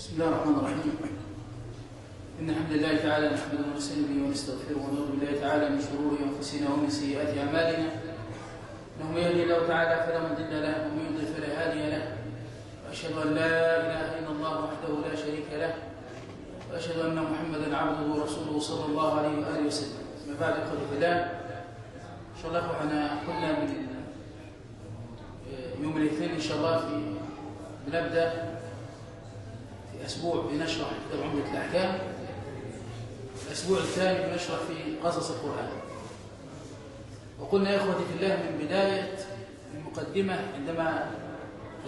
بسم الله الرحمن الرحيم. إن الحمد لله تعالى نحمده ونستعين به ونستغفره ونعوذ بالله تعالى من شرور أنفسنا ومن سيئات أعمالنا. إنه من يهدي الله تعالى فلا مضل له ومن يضلل فلا هادي له. وأشهد أن لا إله إلا الله وحده لا شريك له. وأشهد أن محمدا عبده ورسوله صلى الله عليه وآله وسلم. ما بعد في الله إن شاء الله إحنا كنا من يوم الاثنين إن شاء الله في بنبدأ في أسبوع بنشرح كتاب عمدة الأحكام الأسبوع الثاني بنشرح في قصص القرآن. وقلنا يا إخوتي في الله من بداية المقدمة عندما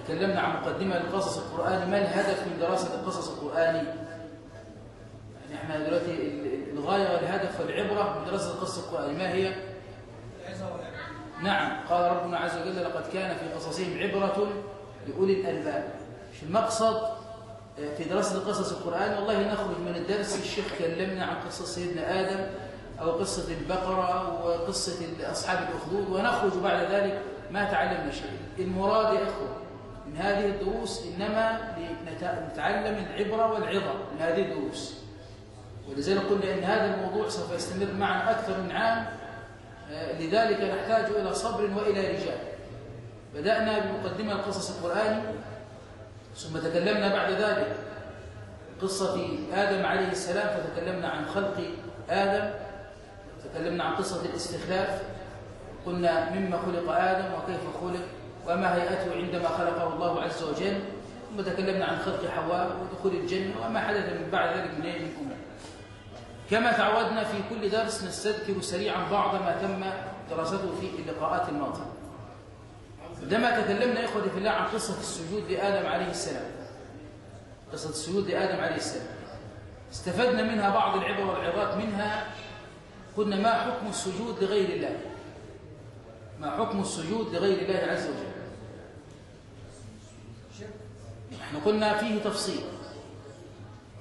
تكلمنا عن مقدمة لقصص القرآن ما الهدف من دراسة القصص القرآني يعني إحنا دلوقتي الغاية والهدف والعبرة من دراسة القصص القرآني ما هي؟ نعم قال ربنا عز وجل لقد كان في قصصهم عبرة لأولي الألباب. المقصد في دراسة القصص القرآن والله نخرج من الدرس الشيخ كلمنا عن قصة سيدنا آدم أو قصة البقرة أو قصة أصحاب الأخدود ونخرج بعد ذلك ما تعلمنا شيء المراد يا إخوة من هذه الدروس إنما لنتعلم العبرة والعظة من هذه الدروس. ولذلك قلنا إن هذا الموضوع سوف يستمر معنا أكثر من عام. لذلك نحتاج إلى صبر وإلى رجال بدأنا بمقدمة القصص القرآني. ثم تكلمنا بعد ذلك. قصة آدم عليه السلام فتكلمنا عن خلق آدم تكلمنا عن قصة الاستخلاف. قلنا مما خلق آدم وكيف خلق وما هيئته عندما خلقه الله عز وجل. ثم تكلمنا عن خلق حواء ودخول الجنة وما حدث من بعد ذلك من من أمور كما تعودنا في كل درس نستذكر سريعا بعض ما تم دراسته في اللقاءات الماضية. عندما تكلمنا يا إخوتي في الله عن قصة السجود لآدم عليه السلام. قصة السجود لآدم عليه السلام. استفدنا منها بعض العبر والعظات منها قلنا ما حكم السجود لغير الله؟ ما حكم السجود لغير الله عز وجل؟ إحنا قلنا فيه تفصيل.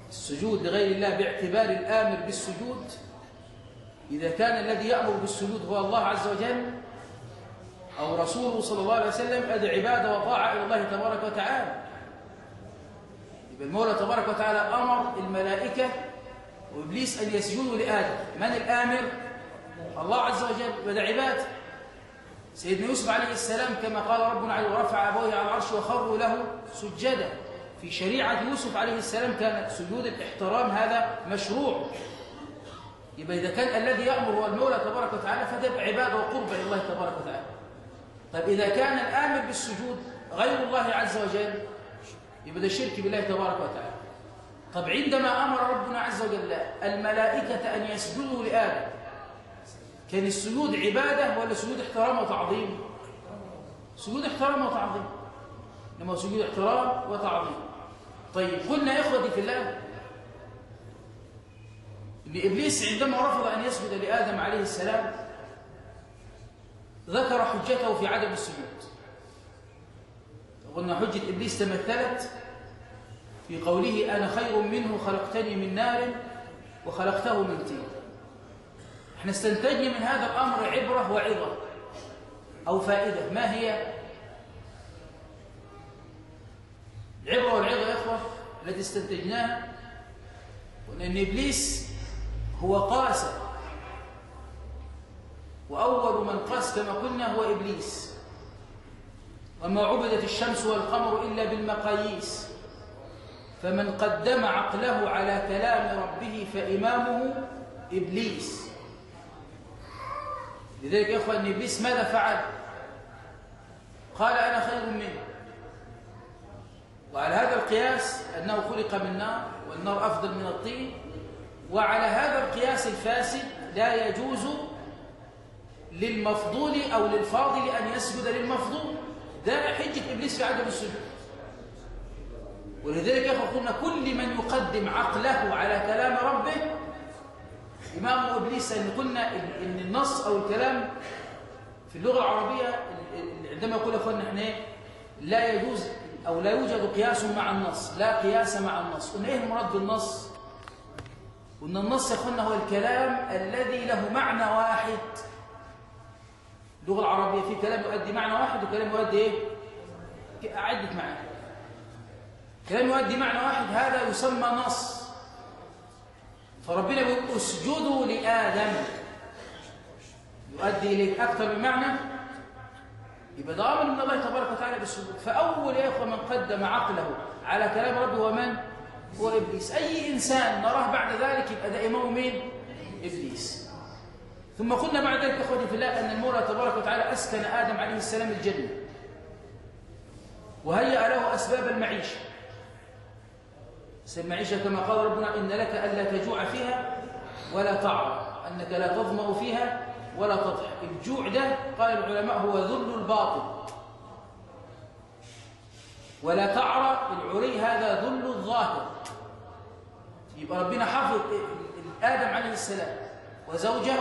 السجود لغير الله باعتبار الآمر بالسجود إذا كان الذي يأمر بالسجود هو الله عز وجل أو رسوله صلى الله عليه وسلم أدى عبادة وطاعة إلى الله تبارك وتعالى. يبقى المولى تبارك وتعالى أمر الملائكة وإبليس أن يسجدوا لآدم. من الآمر؟ الله عز وجل. بدأ عباده سيدنا يوسف عليه السلام كما قال ربنا عليه ورفع أبويه على العرش وخروا له سجدا. في شريعة يوسف عليه السلام كان سجود الاحترام هذا مشروع. يبقى إذا كان الذي يأمر هو المولى تبارك وتعالى فتبقى عبادة وقربة الله تبارك وتعالى. طيب إذا كان الآمر بالسجود غير الله عز وجل يبقى ده شرك بالله تبارك وتعالى. طب عندما أمر ربنا عز وجل الملائكة أن يسجدوا لآدم كان السجود عبادة ولا سجود احترام وتعظيم؟ سجود احترام وتعظيم. إنما سجود احترام وتعظيم. طيب قلنا يا إخوتي في الله إن إبليس عندما رفض أن يسجد لآدم عليه السلام ذكر حجته في عدم السجود. قلنا حجة إبليس تمثلت في قوله أنا خير منه خلقتني من نار وخلقته من طين. إحنا استنتجنا من هذا الأمر عبرة وعظة أو فائدة. ما هي؟ العبرة والعظة يا إخوة التي استنتجناها. وأن إبليس هو قاسى وأول من قاس كما قلنا هو إبليس. وما عبدت الشمس والقمر إلا بالمقاييس. فمن قدم عقله على كلام ربه فإمامه إبليس. لذلك يا إخوة أن إبليس ماذا فعل؟ قال أنا خير منه. وعلى هذا القياس أنه خلق من نار والنار أفضل من الطين. وعلى هذا القياس الفاسد لا يجوز للمفضول أو للفاضل أن يسجد للمفضول. ده حجة إبليس في عدم السجود. ولذلك يا قلنا كل من يقدم عقله على كلام ربه إمام إبليس أن قلنا إن النص أو الكلام في اللغة العربية عندما يقول أخوانا إحنا لا يجوز أو لا يوجد قياس مع النص لا قياس مع النص. قلنا إيه المراد بالنص؟ قلنا النص يا أخوانا هو الكلام الذي له معنى واحد. اللغة العربية في كلام يؤدي معنى واحد وكلام يؤدي إيه؟ عدة معاني كلام يؤدي معنى واحد هذا يسمى نص. فربنا بيقول أسجدوا لآدم. يؤدي إليه أكثر من معنى. يبقى ده أمر من الله تبارك وتعالى بالسجود. فأول يا إخوة من قدم عقله على كلام ربه هو من؟ هو إبليس. أي إنسان نراه بعد ذلك يبقى ده إمام مين؟ إبليس. ثم قلنا بعد ذلك إخوتي في الله أن المولى تبارك وتعالى أسكن آدم عليه السلام الجنة. وهيأ له أسباب المعيشة. المعيشة كما قال ربنا إن لك ألا تجوع فيها ولا تعرى أنك لا تظمأ فيها ولا تضحك. الجوع ده قال العلماء هو ذل الباطن ولا تعرى العري هذا ذل الظاهر. يبقى ربنا حفظ آدم عليه السلام وزوجه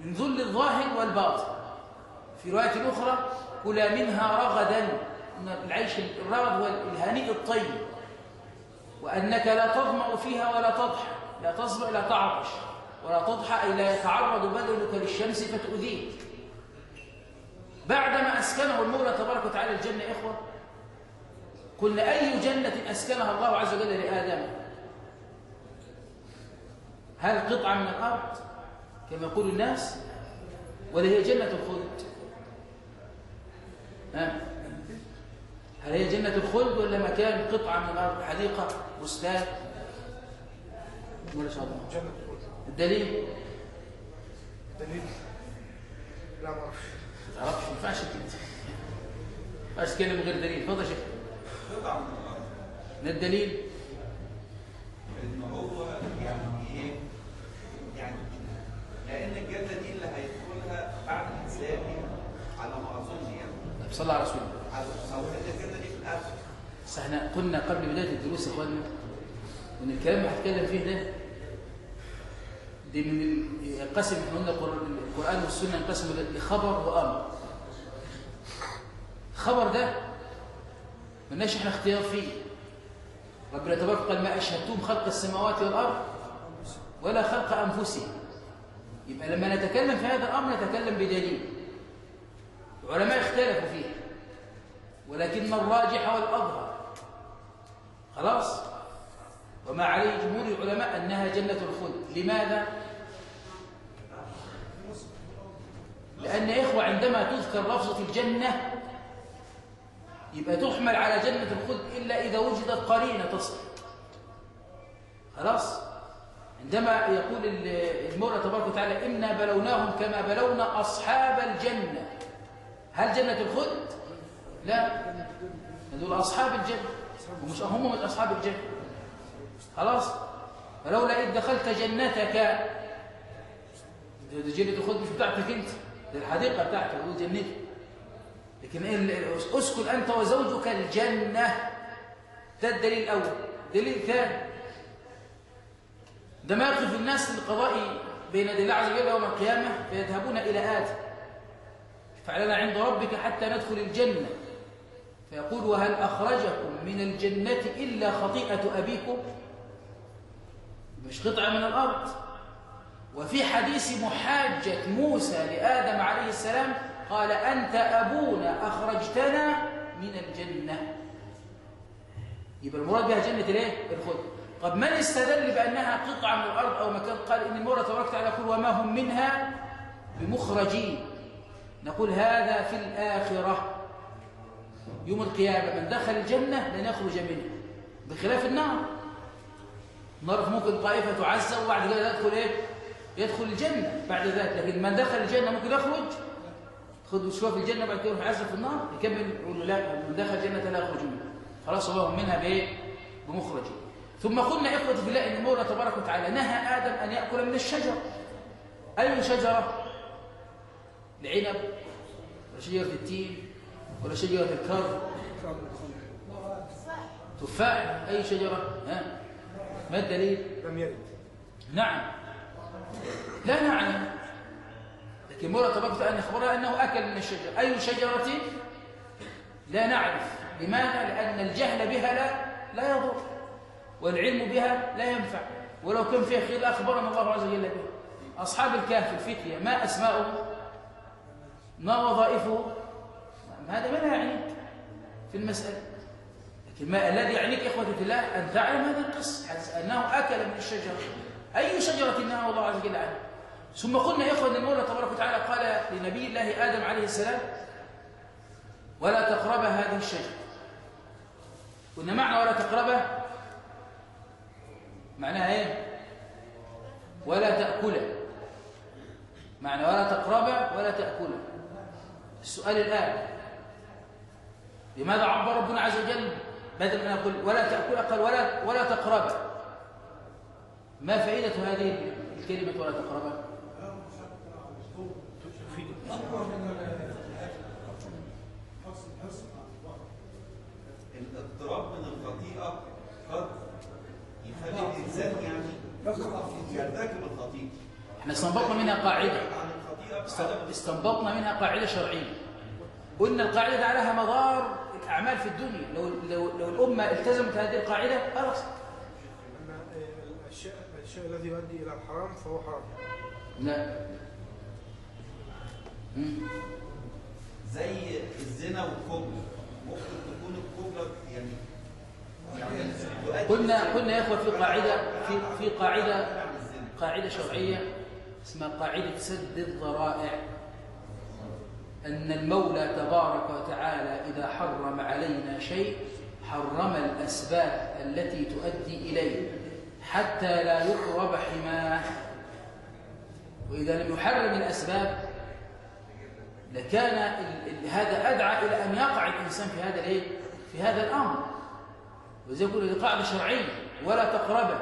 من ذل الظاهر والباطن. في رواية أخرى كلا منها رغدا. العيش الرغد والهنيء الطيب. وأنك لا تظمأ فيها ولا تضحى. لا تصبع لا تعطش ولا تضحى أي لا يتعرض بدنك للشمس فتؤذيك. بعدما أسكنه المولى تبارك وتعالى الجنة إخوة قلنا أي جنة أسكنها الله عز وجل لآدم؟ هل قطعة من الأرض؟ كما يقول الناس ولا هي جنة الخلد؟ ها؟ هل هي جنة الخلد ولا مكان قطعة من الأرض؟ حديقة بستان؟ ولا شاء الله. جنة الخلد. الدليل؟ دليل لا ما أعرفش. ما تعرفش؟ ما ينفعش كده. ما ينفعش تتكلم من غير دليل. اتفضل يا شيخ. قطعة من الأرض ما الدليل؟ إن هو يعني إيه؟ يعني لأن الجنة دي اللي هيدخلها بعد الإنسان على ما أظن يعني. صلى على رسول الله. الجنة دي في الآخر. بس إحنا قلنا قبل بداية الدروس يا اخوانا ان الكلام اللي هتكلم فيه ده دي من ينقسم إحنا قلنا القر- القرآن والسنة ينقسموا لخبر وأمر. الخبر ده ملناش إحنا اختيار فيه. ربنا تبارك قال ما أشهدتم خلق السماوات والأرض ولا خلق أنفسهم. يبقى لما نتكلم في هذا الأمر نتكلم بدليل. العلماء اختلفوا فيه ولكن الراجح والأظهر؟ خلاص. وما عليه جمهور العلماء أنها جنة الخلد. لماذا؟ لأن إخوة عندما تذكر لفظة الجنة يبقى تحمل على جنة الخلد إلا إذا وجدت قرينة تصل. خلاص. عندما يقول ال- المولى تبارك وتعالى إنا بلوناهم كما بلونا أصحاب الجنة. هل جنة الخلد؟ لا. دول أصحاب الجنة. ومش هم من أصحاب الجنة. خلاص. فلولا إذ دخلت جنتك جنة الخلد مش بتاعتك أنت دي الحديقة بتاعتك دول جنتك. لكن إيه أسكن أنت وزوجك الجنة. ده الدليل الأول. دليل ثاني. ده ما يقف الناس للقضاء بين يدي الله عز وجل يوم القيامة فيذهبون إلى آدم فعلنا عند ربك حتى ندخل الجنة. فيقول وهل أخرجكم من الجنة إلا خطيئة أبيكم؟ مش قطعة من الأرض. وفي حديث محاجة موسى لآدم عليه السلام قال أنت أبونا أخرجتنا من الجنة. يبقى المراد بها جنة الايه؟ الخلد طب من استدل بأنها قطعة من الأرض أو مكان؟ قال إن المولى تبارك وتعالى يقول وما هم منها بمخرجين. نقول هذا في الآخرة. يوم القيامة من دخل الجنة لن يخرج منها بخلاف النار. النار ممكن طائفة تعذب وبعد كده يدخل إيه؟ يدخل الجنة بعد ذلك. لكن من دخل الجنة ممكن يخرج. خذ شوية في الجنة بعد كده يروح يعذب في النار. يكمل. يقول له لا من دخل الجنة لا يخرج منها. خلاص الله منها بإيه؟ بمخرج ثم قلنا إخوة في الله إن المولى تبارك وتعالى نهى آدم أن يأكل من الشجر أي شجرة؟ العنب ولا شجرة التين ولا شجرة الكرم تفاح أي شجرة؟ ها؟ ما الدليل؟ لم يرد. نعم. لا نعلم. لكن مرة تبارك وتعالى أخبرنا أنه أكل من الشجرة. أي شجرة؟ لا نعرف. لماذا؟ لأن الجهل بها لا لا يضر. والعلم بها لا ينفع. ولو كان فيها خير أخبرنا الله عز وجل به. أصحاب الكهف الفتية ما أسماؤهم؟ ما وظائفه هذا ما لا يعنيك في المسألة. لكن ما الذي يعنيك في الله؟ أن تعلم هذه القصة حيث أنه أكل من الشجرة. أي شجرة نهى الله عز وجل عنها ثم قلنا يا إخوة المولى تبارك وتعالى قال لنبي الله آدم عليه السلام ولا تقرب هذه الشجرة. قلنا معنى ولا تقربه معناها إيه؟ ولا تأكله. معنى ولا تقربه ولا تأكله. السؤال الآن. لماذا عبر ربنا عز وجل بدل أن يقول ولا تأكله؟ قال ولا ولا تقربه. ما فائدة هذه الكلمة ولا تقربه الاضطراب من الخطيئة قد يعني يرتكب الخطيئة إحنا استنبطنا منها قاعدة. استنبطنا منها قاعدة شرعية. قلنا القاعدة دي عليها مدار الأعمال في الدنيا. لو, لو, لو الأمة التزمت هذه القاعدة خلاص. الشيء الشيء الذي يؤدي إلى الحرام فهو حرام. لا. زي الزنا والكبر. ممكن تكون الكبرى يعني قلنا قلنا يا إخوة في قاعدة في في قاعدة قاعدة شرعية اسمها قاعدة سد الذرائع أن المولى تبارك وتعالى إذا حرم علينا شيء حرم الأسباب التي تؤدي إليه حتى لا يقرب حماه. وإذا لم يحرم الأسباب لكان هذا أدعى إلى أن يقع الإنسان في هذا الإيه؟ في هذا الأمر. وزي يقول دي قاعدة شرعية ولا تقربه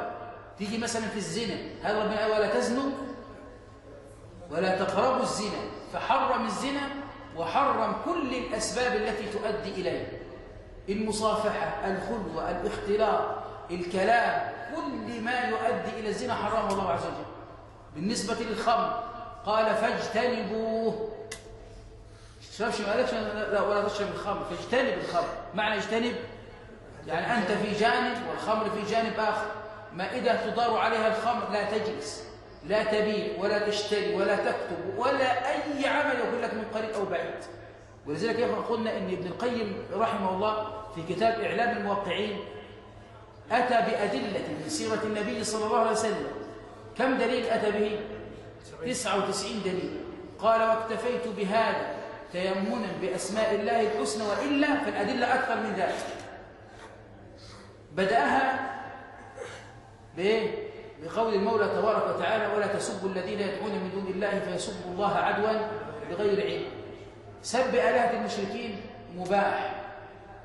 تيجي مثلا في الزنا هذا ربنا ولا تزنوا ولا تقربوا الزنا. فحرم الزنا وحرم كل الأسباب التي تؤدي إليه. المصافحة الخلوة الاختلاط الكلام كل ما يؤدي إلى الزنا حرمه الله عز وجل. بالنسبة للخمر قال فاجتنبوه. تشربش ما لا ولا تشرب الخمر. فاجتنب الخمر. معنى اجتنب؟ يعني أنت في جانب والخمر في جانب آخر. مائدة تدار عليها الخمر لا تجلس لا تبيع ولا تشتري ولا تكتب ولا أي عمل يقول لك من قريب أو بعيد. ولذلك يا قلنا أن ابن القيم رحمه الله في كتاب إعلام الموقعين أتى بأدلة من سيرة النبي صلى الله عليه وسلم. كم دليل أتى به؟ 99 دليل. قال واكتفيت بهذا تيمنا بأسماء الله الحسنى وإلا فالأدلة أكثر من ذلك. بدأها بإيه؟ بقول المولى تبارك وتعالى ولا تسبوا الذين يدعون من دون الله فيسبوا الله عدوا بغير علم سب آلهة المشركين مباح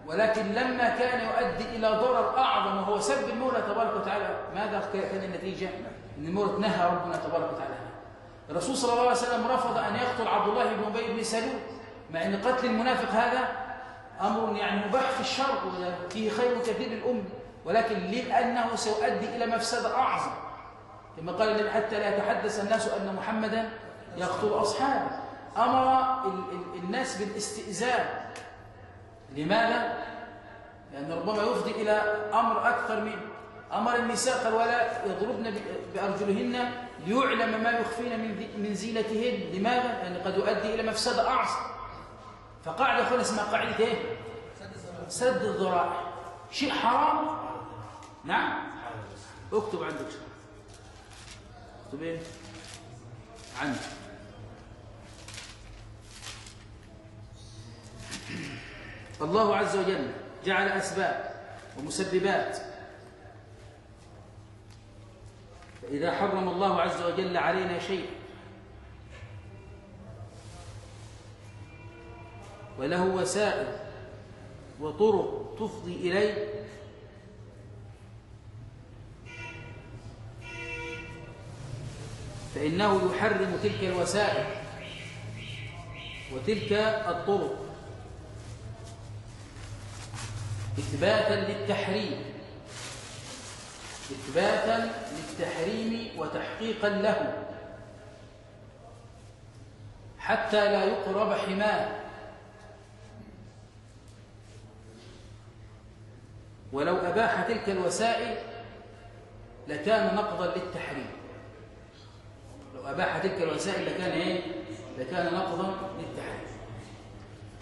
ولكن لما كان يؤدي إلى ضرر أعظم وهو سب المولى تبارك وتعالى ماذا كان النتيجة؟ أن المولى نهى ربنا تبارك وتعالى الرسول صلى الله عليه وسلم رفض أن يقتل عبد الله بن أبي بن سلول مع أن قتل المنافق هذا أمر يعني مباح في الشرع وفيه خير كثير للأمة ولكن لأنه سيؤدي إلى مفسدة أعظم. كما قال النبي حتى لا يتحدث الناس أن محمدا يقتل أصحابه. أمر ال ال الناس بالاستئذان. لماذا؟ لأن ربما يفضي إلى أمر أكثر منه. أمر النساء قال ولا يضربن بأرجلهن ليعلم ما يخفين من من زينتهن. لماذا؟ لأن قد يؤدي إلى مفسدة أعظم. فقاعدة أخرى اسمها قاعدة إيه؟ سد الذرائع. شيء حرام. نعم. اكتب عندك اكتب إيه؟ عندك. الله عز وجل جعل أسباب ومسببات. فإذا حرم الله عز وجل علينا شيء وله وسائل وطرق تفضي إليه فإنه يحرم تلك الوسائل وتلك الطرق إثباتا للتحريم إثباتا للتحريم وتحقيقا له. حتى لا يقرب حماة. ولو أباح تلك الوسائل لكان نقضا للتحريم. لو أباح تلك الوسائل لكان إيه؟ لكان نقضا للتحريم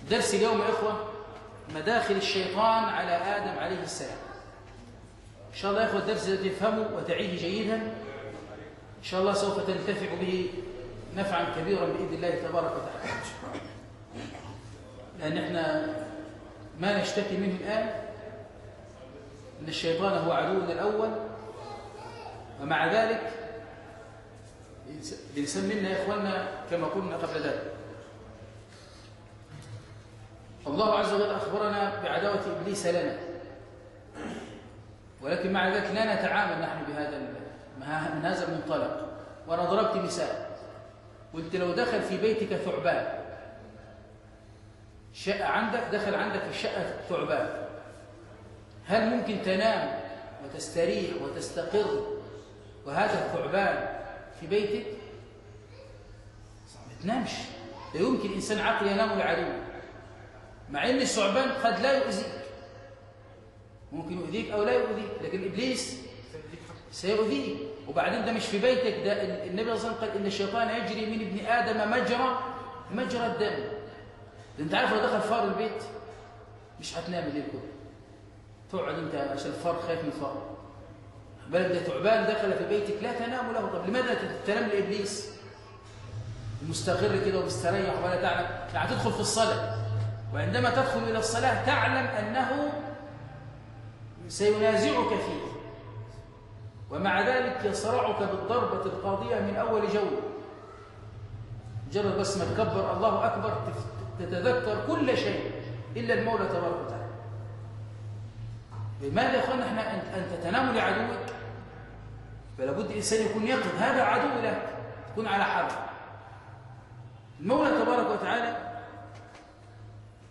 درس اليوم يا إخوة مداخل الشيطان على آدم عليه السلام. إن شاء الله يا أخوة الدرس ده تفهمه وتعيه جيدا. إن شاء الله سوف تنتفع به نفعا كبيرا بإذن الله تبارك وتعالى. لأن إحنا ما نشتكي منه الآن أن الشيطان هو عدونا الأول ومع ذلك منا يا إخواننا كما قلنا قبل ذلك. الله عز وجل أخبرنا بعداوة إبليس لنا. ولكن مع ذلك لا نتعامل نحن بهذا من هذا المنطلق. وأنا ضربت مثال. قلت لو دخل في بيتك ثعبان شقة عندك دخل عندك في الشقة ثعبان هل ممكن تنام وتستريح وتستقر؟ وهذا الثعبان في بيتك؟ ما تنامش. لا يمكن إنسان عقل ينام لعدو مع أن الثعبان قد لا يؤذيك. ممكن يؤذيك أو لا يؤذيك لكن إبليس سيؤذيك. وبعدين ده مش في بيتك ده النبي صلى الله عليه وسلم قال إن الشيطان يجري من ابن آدم مجرى مجرى الدم. ده أنت عارف لو دخل فار البيت مش هتنام الليل كله. تقعد أنت عشان الفار خايف من الفار. بالك ده تعبان دخل في بيتك لا تنام له. طب لماذا تنام لإبليس؟ مستقر كده ومستريح ولا تعلم. يعني تدخل في الصلاة. وعندما تدخل إلى الصلاة تعلم أنه سينازعك فيه. ومع ذلك يصرعك بالضربة القاضية من أول جوله مجرد بس ما تكبر الله أكبر تتذكر كل شيء إلا المولى تبارك وتعالى. لماذا يا اخوانا إحنا انت تنام لعدوك؟ فلا بد الإنسان يكون يقظ هذا عدو لك. تكون على حرب المولى تبارك وتعالى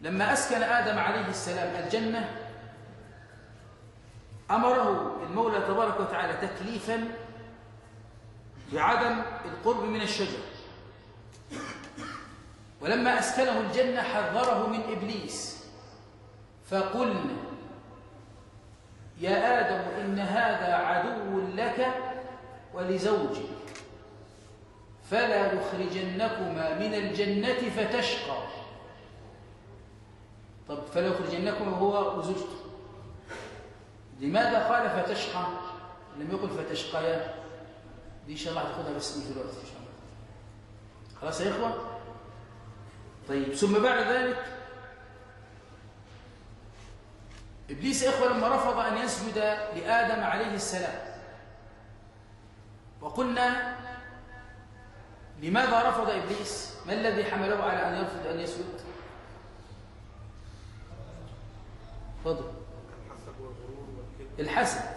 لما أسكن آدم عليه السلام الجنة أمره المولى تبارك وتعالى تكليفا بعدم القرب من الشجر ولما أسكنه الجنة حذره من إبليس فقلنا يا آدم إن هذا عدو لك ولزوجك فلا يخرجنكما من الجنة فتشقى. طب فلا يخرجنكما هو وزوجته. لماذا قال فتشقى؟ لم يقل فتشقيا. دي إن شاء الله هتاخدها بس دلوقتي إن شاء الله. خلاص يا إخوة؟ طيب ثم بعد ذلك إبليس يا إخوة لما رفض أن يسجد لآدم عليه السلام. وقلنا لماذا رفض إبليس؟ ما الذي حمله على أن يرفض أن يسجد فضل الحسد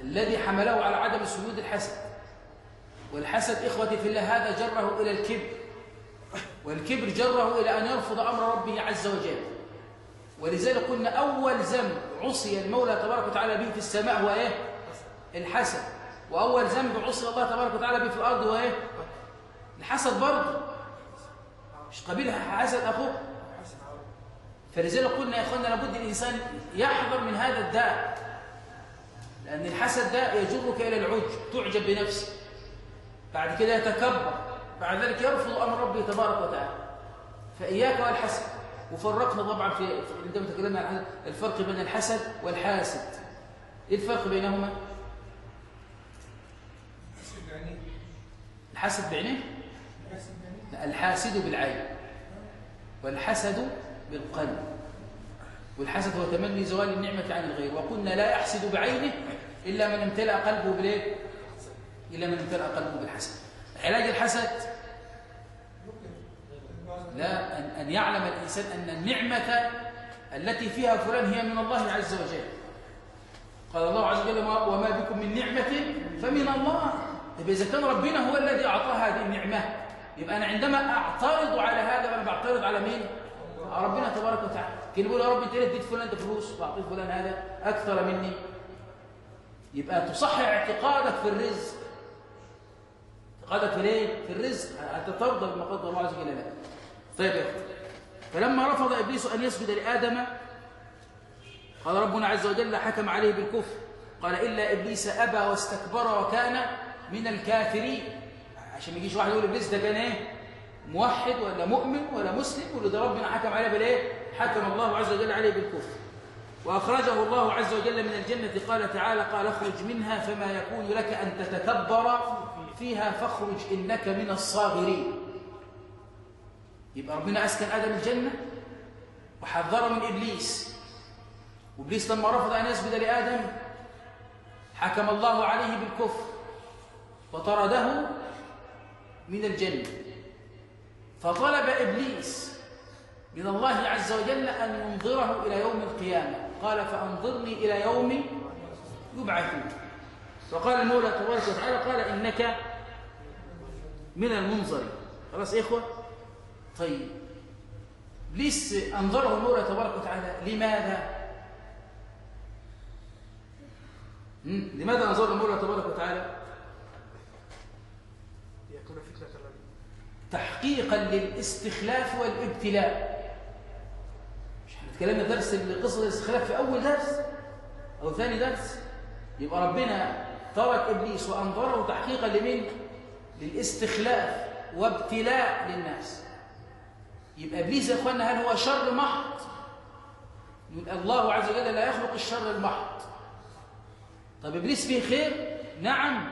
الذي حمله على عدم سجود الحسد. والحسد إخوتي في الله هذا جره إلى الكبر. والكبر جره إلى أن يرفض أمر ربه عز وجل. ولذلك قلنا أول ذنب عصي المولى تبارك وتعالى به في السماء هو إيه؟ الحسد. وأول ذنب عصي الله تبارك وتعالى به في الأرض هو إيه؟ الحسد برضه. مش قبيل حسد أخوه فلذلك قلنا يا إخواننا لابد الإنسان يحذر من هذا الداء لأن الحسد ده يجرك إلى العجب تعجب بنفسك. بعد كده يتكبر بعد ذلك يرفض أمر ربه تبارك وتعالى. فإياك والحسد. وفرقنا طبعا في عندما تكلمنا عن الفرق بين الحسد والحاسد. إيه الفرق بينهما؟ الحسد بعينه الحاسد بالعين. والحسد بالقلب. والحسد هو تمني زوال النعمة عن الغير. وقلنا لا يحسد بعينه إلا من امتلأ قلبه بالإيه؟ إلا من امتلأ قلبه بالحسد. علاج الحسد؟ لا أن, أن يعلم الإنسان أن النعمة التي فيها فلان هي من الله عز وجل. قال الله عز وجل وما بكم من نعمة فمن الله. طيب إذا كان ربنا هو الذي أعطاه هذه النعمة يبقى أنا عندما أعترض على هذا أنا بعترض على مين؟ ربنا تبارك وتعالى. كان يقول يا رب أنت اديت فلان فلوس وأعطيت فلان هذا أكثر مني. يبقى تصحح اعتقادك في الرزق. اعتقادك في الايه؟ في الرزق. أنت ترضى بما قدر الله عز وجل لك. طيب يا فلما رفض إبليس أن يسجد لآدم قال ربنا عز وجل حكم عليه بالكفر. قال إلا إبليس أبى واستكبر وكان من الكافرين. عشان ما يجيش واحد يقول ابليس ده كان إيه؟ موحد ولا مؤمن ولا مسلم ولا ده ربنا حكم عليه بالإيه؟ حكم الله عز وجل عليه بالكفر. وأخرجه الله عز وجل من الجنة. قال تعالى قال اخرج منها فما يكون لك أن تتكبر فيها فاخرج إنك من الصاغرين. يبقى ربنا أسكن آدم الجنة وحذره من إبليس. وإبليس لما رفض أن يسجد لآدم حكم الله عليه بالكفر. وطرده من الجنة. فطلب إبليس من الله عز وجل أن ينظره إلى يوم القيامة. قال فأنظرني إلى يوم يبعثون. فقال المولى تبارك وتعالى قال إنك من المنظرين خلاص يا إخوة؟ طيب. إبليس أنظره المولى تبارك وتعالى. لماذا؟ لماذا أنظره المولى تبارك وتعالى؟ تحقيقا للاستخلاف والابتلاء. مش إحنا اتكلمنا درس قصة الاستخلاف في أول درس أو ثاني درس. يبقى ربنا ترك إبليس وأنظره تحقيقا لمين؟ للاستخلاف وابتلاء للناس. يبقى إبليس يا اخوانا هل هو شر محض؟ يقول الله عز وجل لا يخلق الشر المحض. طب إبليس فيه خير؟ نعم.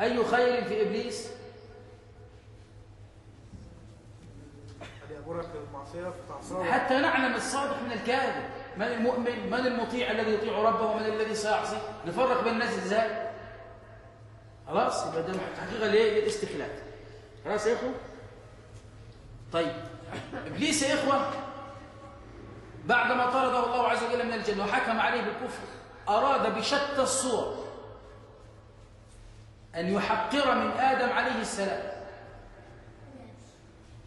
أي خير في إبليس؟ بالمعصية فتعصاه حتى نعلم الصادق من الكاذب. من المؤمن؟ من المطيع الذي يطيع ربه ومن الذي سيعصي؟ نفرق بين الناس إزاي؟ خلاص يبقى ده حقيقة ليه؟ للاستخلاف خلاص يا إخوة؟ طيب إبليس يا إخوة بعدما طرده الله عز وجل من الجنة وحكم عليه بالكفر أراد بشتى الصور أن يحقر من آدم عليه السلام.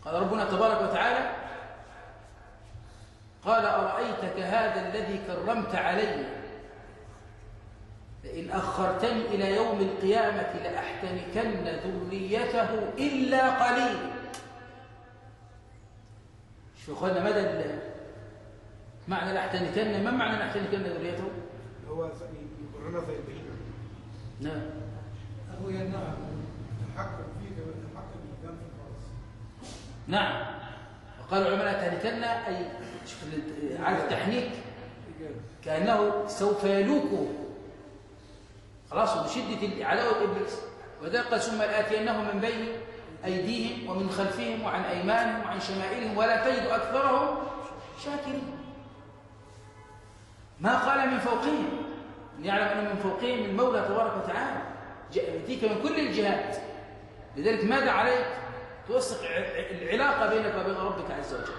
قال ربنا تبارك وتعالى قال أرأيتك هذا الذي كرمت علي؟ لئن أخرتني إلى يوم القيامة لأحتنكن ذريته إلا قليل. شو أخوانا مدى معنى لأحتنكن؟ ما معنى لأحتنكن ذريته؟ هو زي البهيمة نعم. هو ينام تحكم فيك ويتحكم بالدم في الفرس نعم. وقال العلماء لأحتنكن أي عارف التحنيك كأنه سوف يلوكه خلاص بشدة عداوة إبليس وذلك قال ثم لآتينهم من بين أيديهم ومن خلفهم وعن أيمانهم وعن شمائلهم ولا تجد أكثرهم شاكرين. ما قال من فوقهم؟ يعلم أن من فوقهم المولى تبارك وتعالى. يأتيك من كل الجهات. لذلك ماذا عليك؟ توثق العلاقة بينك وبين ربك عز وجل.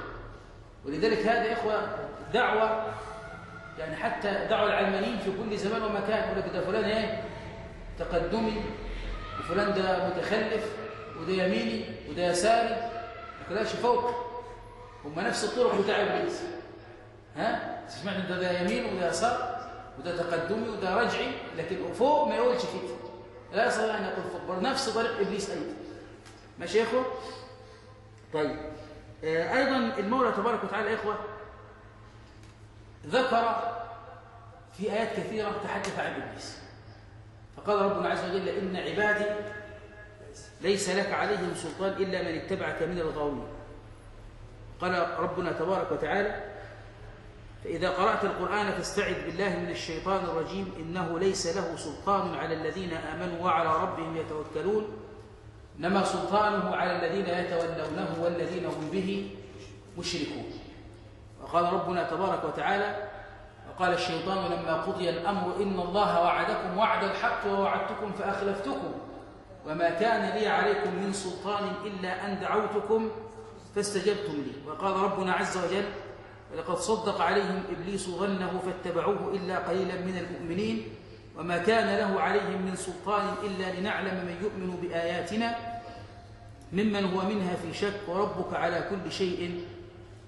ولذلك هذا يا إخوة دعوة يعني حتى دعوة العلمانيين في كل زمان ومكان. يقول لك ده فلان إيه؟ تقدمي وفلان ده متخلف وده يميني وده يساري. ما كلاش فوق. هم نفس الطرق بتاع إبليس. ها؟ سمعت ده ده يمين وده يسار وده تقدمي وده رجعي. لكن فوق ما يقولش كده لا يستطيع أن يقول فوق. نفس طريق إبليس أيضا. ماشي يا اخوه طيب. آه، أيضا المولى تبارك وتعالى يا إخوة ذكر في آيات كثيرة تحدث عن إبليس. فقال ربنا عز وجل إن عبادي ليس لك عليهم سلطان إلا من اتبعك من الغاوين. قال ربنا تبارك وتعالى فإذا قرأت القرآن فاستعذ بالله من الشيطان الرجيم إنه ليس له سلطان على الذين آمنوا وعلى ربهم يتوكلون. إنما سلطانه على الذين يتولونه والذين هم به مشركون. وقال ربنا تبارك وتعالى وقال الشيطان لما قضي الأمر إن الله وعدكم وعد الحق ووعدتكم فأخلفتكم وما كان لي عليكم من سلطان إلا أن دعوتكم فاستجبتم لي. وقال ربنا عز وجل ولقد صدق عليهم إبليس ظنه فاتبعوه إلا قليلا من المؤمنين وما كان له عليهم من سلطان إلا لنعلم من يؤمن بآياتنا ممن هو منها في شك وربك على كل شيء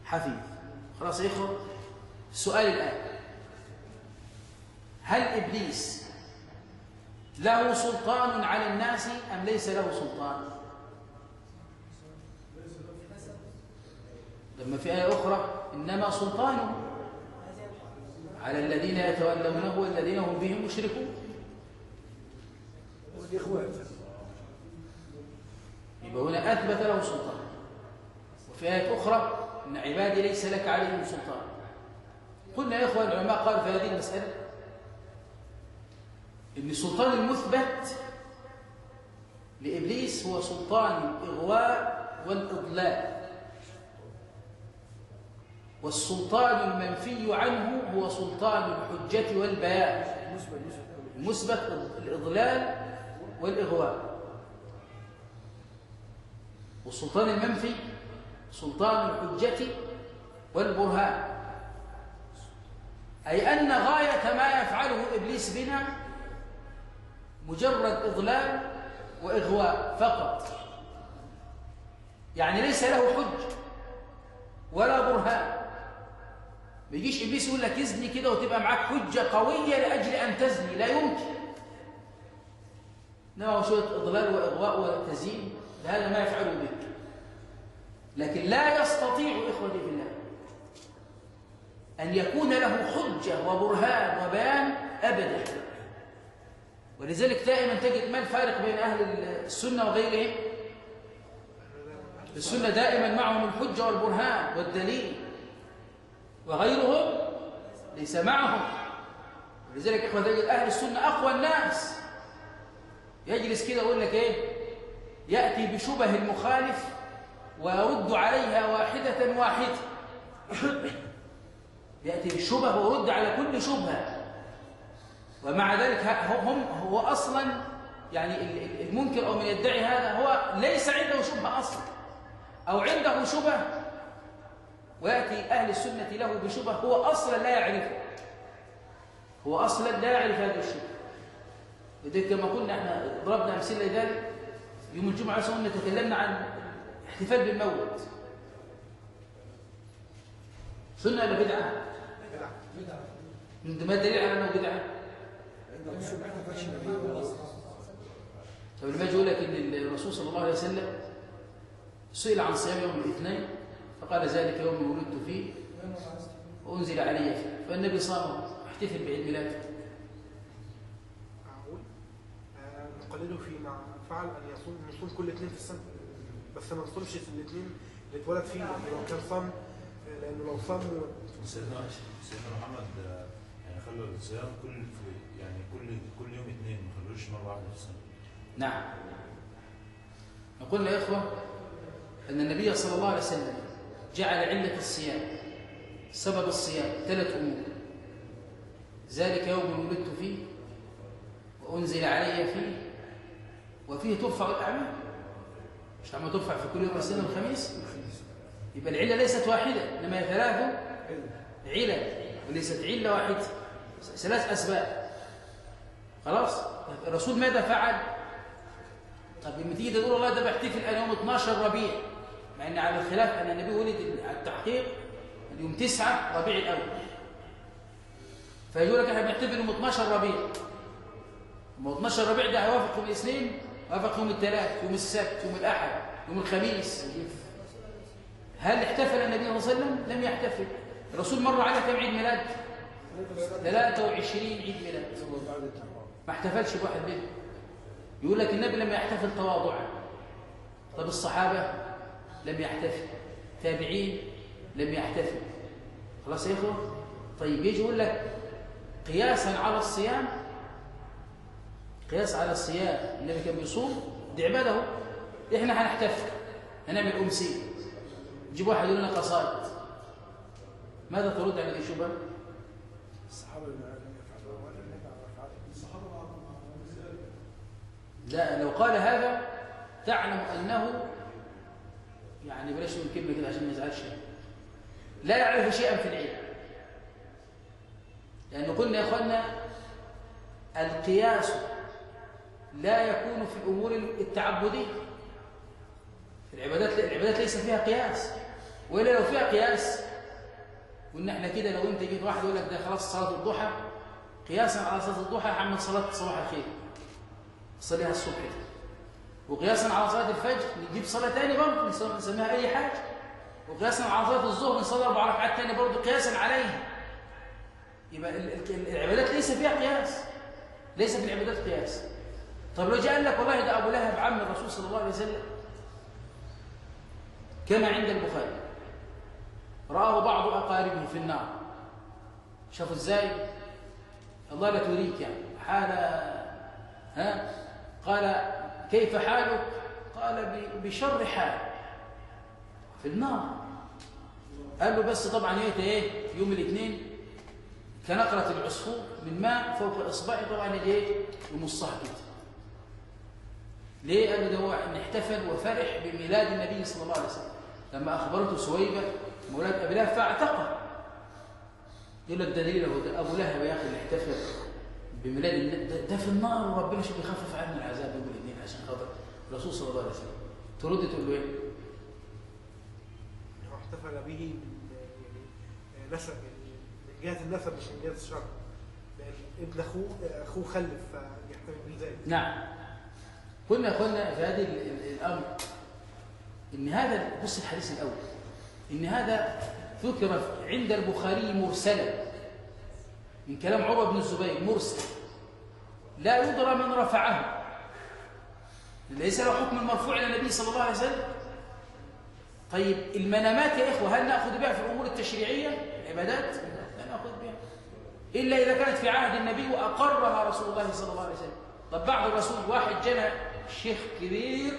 حفيظ. خلاص يا إخوة السؤال الآن. هل إبليس له سلطان على الناس أم ليس له سلطان؟ لما في آية أخرى إنما سلطانه على الذين يتولونه والذين هم بهم مشركون. والإخوان يبقى هنا أثبت له سلطان. وفي آية أخرى إن عبادي ليس لك عليهم سلطان. قلنا يا إخوان العلماء قالوا في هذه المسألة إن السلطان المثبت لإبليس هو سلطان الإغواء والإضلال. والسلطان المنفي عنه هو سلطان الحجة والبيان. المثبت الإضلال والإغواء. والسلطان المنفي سلطان الحجة والبرهان. أي أن غاية ما يفعله إبليس بنا مجرد إضلال وإغواء فقط. يعني ليس له حج ولا برهان. ما يجيش إبليس يقول لك ازني كده وتبقى معاك حجة قوية لأجل أن تزني. لا يمكن. إنما هو شوية إضلال وإغواء وتزيين. هذا ما يفعله بك لكن لا يستطيع إخوتي في الله أن يكون له حجة وبرهان وبيان أبدا. ولذلك دائما تجد ما الفارق بين أهل السنة وغيرهم؟ السنة دائما معهم الحجة والبرهان والدليل وغيرهم ليس معهم. ولذلك إخوة تجد أهل السنة أقوى الناس. يجلس كده ويقول لك إيه؟ يأتي بشبه المخالف ويرد عليها واحدة واحدة. يأتي بالشبه ويرد على كل شبهة. ومع ذلك هم هو أصلا يعني المنكر أو من يدعي هذا هو ليس عنده شبهة أصلا. أو عنده شبه ويأتي أهل السنة له بشبه هو أصلا لا يعرفه. هو أصلا لا يعرف هذا الشبه لذلك كما قلنا إحنا ضربنا أمثلة لذلك. يوم الجمعة سنة تكلمنا عن احتفال بالموت سنة ولا بدعة؟ بدعة ما الدليل على أنه بدعة؟ طب لما يقول لك إن الرسول صلى الله عليه وسلم سئل عن صيام يوم الاثنين فقال ذلك يوم ولدت فيه وأنزل علي فيه فالنبي صام احتفل بعيد ميلاده أقول آه، نقلده فيما فعل أن نصوم كل اثنين في السنة. بس ما نصومش في الاثنين اللي اتولد فيه لأنه لو كان صام لأنه لو صام سيدنا سيدنا محمد يعني خلى الصيام كل في يعني كل كل يوم اثنين ما خلوش مرة واحدة في السنة. نعم. نقول يا إخوة أن النبي صلى الله عليه وسلم جعل علة الصيام سبب الصيام ثلاث أمور. ذلك يوم ولدت فيه وأنزل علي فيه وفيه ترفع الأعمال. مش عم ترفع في كل يوم السنة الخميس يبقى العلة ليست واحدة إنما هي ثلاث علل وليست علة واحدة. ثلاث أسباب. خلاص؟ الرسول ماذا فعل؟ طب لما تيجي تقول والله ده بحتفل يوم 12 ربيع مع إن على الخلاف أن النبي ولد على التحقيق يوم 9 ربيع الأول. فيقول لك إحنا بنحتفل يوم 12 ربيع. يوم 12 ربيع ده هيوافق الاثنين؟ وافق يوم الثلاث يوم السبت يوم الأحد يوم الخميس. هل احتفل النبي صلى الله عليه وسلم؟ لم يحتفل. الرسول مر على كم عيد ميلاد؟ 23 عيد ميلاد. ما احتفلش بواحد منهم. يقول لك النبي لم يحتفل تواضعا. طب الصحابة؟ لم يحتفل. تابعين؟ لم يحتفل. خلاص يا إخوة؟ طيب يجي يقول لك قياسا على الصيام قياس على الصيام النبي كان بيصوم دي عباده اهو. إحنا هنحتفل هنعمل أمسية. نجيب واحد يقول لنا قصائد. ماذا ترد على الشبهه الصحابة لا لو قال هذا تعلم أنه يعني بلاش نقول كلمة كده عشان ما يزعلش لا يعرف شيئا في العلم. لأن قلنا يا أخوانا القياس لا يكون في الأمور التعبدية. العبادات العبادات ليس فيها قياس وإلا لو فيها قياس قلنا إحنا كده لو أنت جيت واحد يقول لك ده خلاص صلاة الضحى قياسا على صلاة الضحى هعمل صلاة صباح الخير. صليها الصبح دي. وقياسا على صلاة الفجر نجيب صلاة تاني برضه نسميها- أي حاجة. وقياسا على صلاة الظهر نصلي أربع ركعات تاني برضه قياسا عليها. يبقى ال- ال- العبادات ليس فيها قياس. ليس في العبادات قياس. طب لو جاء لك والله ده أبو لهب عم الرسول صلى الله عليه وسلم كما عند البخاري. رآه بعض أقاربه في النار. شافوا إزاي؟ الله لا تريك يعني. حال ها؟ قال كيف حالك؟ قال بشر حال في النار. قال له بس طبعا هي إيه؟ يوم الاثنين كنقرة العصفور من ماء فوق إصبعي طبعا إيه يمصها ليه؟ قال له ده هو احتفل وفرح بميلاد النبي صلى الله عليه وسلم. لما أخبرته سويبة مولاد أبي لهب فاعتقه. يقول لك ده. أبو لهب يا أخي اللي احتفل بميلاد ده, في النار وربنا شو بيخفف عنه العذاب يوم الاثنين عشان خاطر الرسول صلى الله عليه وسلم. ترد تقول له إيه؟ هو احتفل به من يعني نسب يعني من جهة النسب مش من جهة الشرع ابن أخوه أخوه خلف فيحتفل به ذلك نعم. قلنا يا اخوانا في ال- الأمر. إن هذا بص الحديث الأول. إن هذا ذكر عند البخاري مرسلا. من كلام عروة بن الزبير مرسل. لا يدرى من رفعه. ليس له حكم المرفوع إلى النبي صلى الله عليه وسلم. طيب المنامات يا إخوة هل نأخذ بها في الأمور التشريعية؟ العبادات؟ لا نأخذ بها. إلا إذا كانت في عهد النبي وأقرها رسول الله صلى الله عليه وسلم. طب بعد الرسول واحد جنى شيخ كبير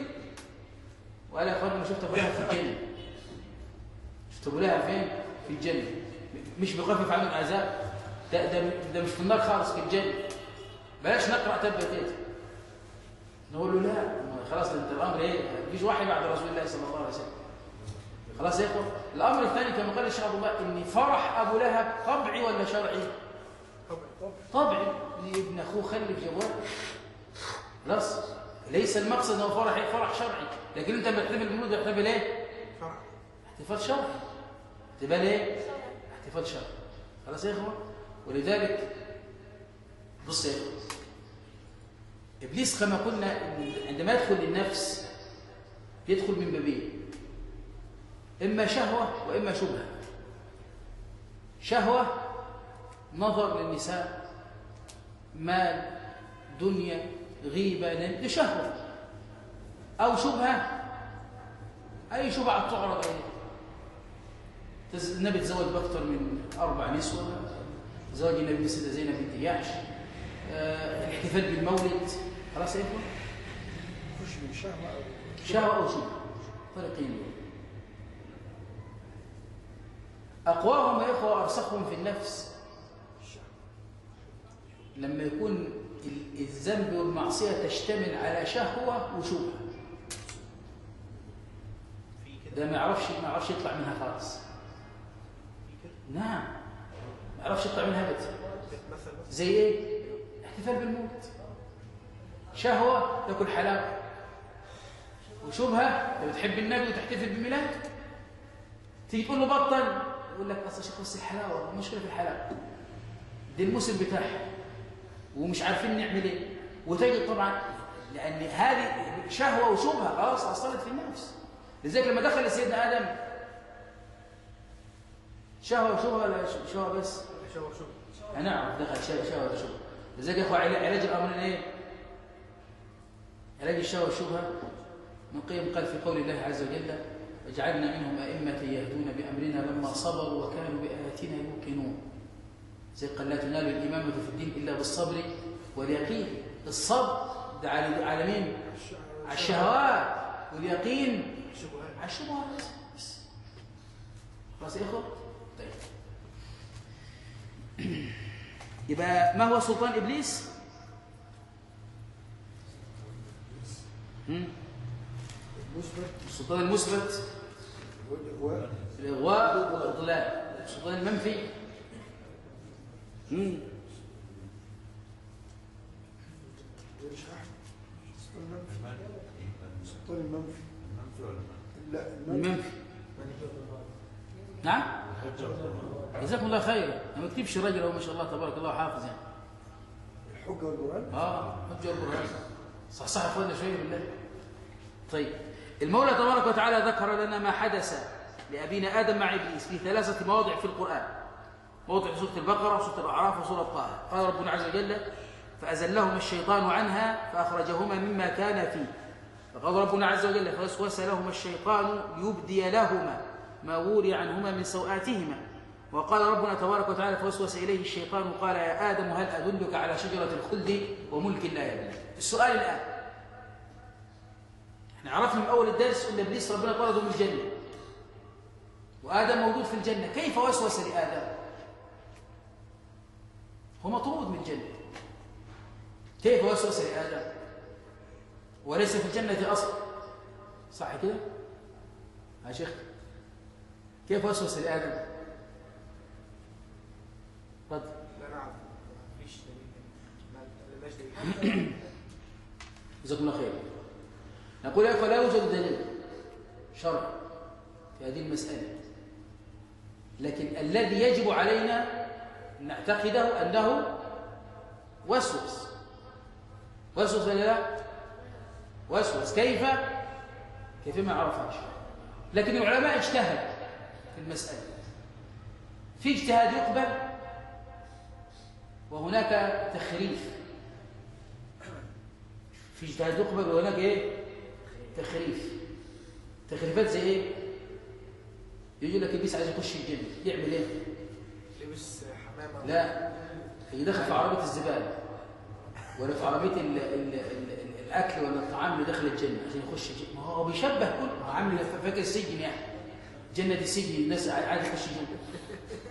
وقال يا أخوان أنا شفت أبو لهب في الجنة. شفت أبو لهب فين؟ في الجنة. مش بيخفف عنه العذاب. ده, ده, ده مش في النار خالص في الجنة. بلاش نقرأ تبت يد نقول له لا. ما خلاص انت الأمر إيه؟ مفيش وحي بعد رسول الله صلى الله عليه وسلم. خلاص يا إخوة الأمر الثاني كما قال الشيخ عبد الله إن فرح أبو لهب طبعي ولا شرعي؟ طبعا طبعا طبعا ابن أخوه خلف جوال خلاص. ليس المقصد انه فرح فرح شرعي. لكن أنت بتحتفل بالمولد بتحتفل إيه؟ فرع احتفال شرعي. احتفال إيه؟ احتفال شرعي. خلاص يا اخوان ولذلك بص يا اخوان إبليس كما قلنا عندما يدخل النفس يدخل من بابين. إما شهوة وإما شبهة. شهوة نظر للنساء مال دنيا غيبة نم- دي شهوة أو شبهة. أي شبهة تعرض عليه تز- النبي تزوج بأكثر من أربع نسوة. زواج النبي من سيدة زينب بنت جحش آه، الاحتفال بالمولد. خلاص يا إخوة؟ من شهوة أو شهوة أو شبهة دول أقواهم يا إخوة وأرسخهم في النفس. لما يكون الذنب والمعصية تشتمل على شهوة وشبهة. في ده ما يعرفش ما يعرفش يطلع منها خالص. نعم. ما يعرفش يطلع منها ابدا زي إيه؟ احتفال بالموت. شهوة تاكل حلاوة. وشبهة انت بتحب النبي وتحتفل بميلاده تيجي تقول له بطل يقول لك أصل شيخ بس الحلاوة المشكلة في الحلاوة. دي الموسم بتاعها. ومش عارفين نعمل إيه. وتجد طبعا لأن هذه شهوة وشبهة خلاص اصلت في النفس. لذلك لما دخل سيدنا آدم شهوة وشبهة ولا ش- شهوة بس. شهوة شهوة نعم دخل شهوة وشبهة لذلك يا علا- علاج الامرين إيه؟ علاج الشهوة والشبهة. من قيم قال في قول الله عز وجل وجعلنا منهم أئمة يهدون بأمرنا لما صبروا وكانوا بآياتنا يوقنون. زي قال لا تنال الإمامة في الدين إلا بالصبر واليقين. الصبر ده على على مين؟ على الشهوات واليقين. على الشبهات بس. خلاص يا إخوة؟ طيب. يبقى ما هو سلطان إبليس؟ السلطان المثبت. الإغواء. والإضلال. السلطان المنفي. مم. مش أحمد السلطان المنفي؟ لا المنفي نعم والقرآن. جزاكم الله خيرا ما تكتبش الراجل هو ما شاء الله تبارك الله حافظ يعني الحجة والقرآن آه حجة البرهان صح صح يا اخوانا شوية بالله طيب المولى تبارك وتعالى ذكر لنا ما حدث لأبينا آدم مع إبليس في ثلاثة مواضع في القرآن موضع في سورة البقرة وسورة الأعراف وسورة طه قال ربنا عز وجل فازلهما الشيطان عنها فأخرجهما مما كان فيه. فقال ربنا عز وجل فوسوس لهما الشيطان ليبدي لهما ما وري عنهما من سوآتهما. وقال ربنا تبارك وتعالى فوسوس إليه الشيطان قال يا آدم هل أدلك على شجرة الخلد وملك لا يبلى السؤال الآن. إحنا عرفنا من أول الدرس أن إبليس ربنا طرده من الجنة. وآدم موجود في الجنة. كيف وسوس لآدم؟ هو مطرود من الجنة كيف وسوس لآدم وليس في الجنة أصلا صح كده؟ يا شيخ كيف وسوس لآدم رد لا مفيش دليل جزاكم الله خير. نقول يا أخوة لا يوجد دليل شرع في هذه المسألة لكن الذي يجب علينا نعتقده أنه وسوس. وسوس ولا لا؟ وسوس. كيف؟ كيف ما عرفهاش لكن العلماء اجتهدوا في المسألة. في اجتهاد يقبل وهناك تخريف. في اجتهاد يقبل وهناك إيه؟ تخريف. تخريفات زي إيه؟ يجي لك ابليس عايز يخش الجنه يعمل إيه؟ لبس لا يدخل في عربية الزبالة. ولا في عربية ال ال ال الأكل ولا الطعام اللي داخل الجنة عشان يخش الجنة. ما هو بيشبه كل ما هو عامل فاكر السجن يعني. جنة السجن الناس عايز تخش الجنة.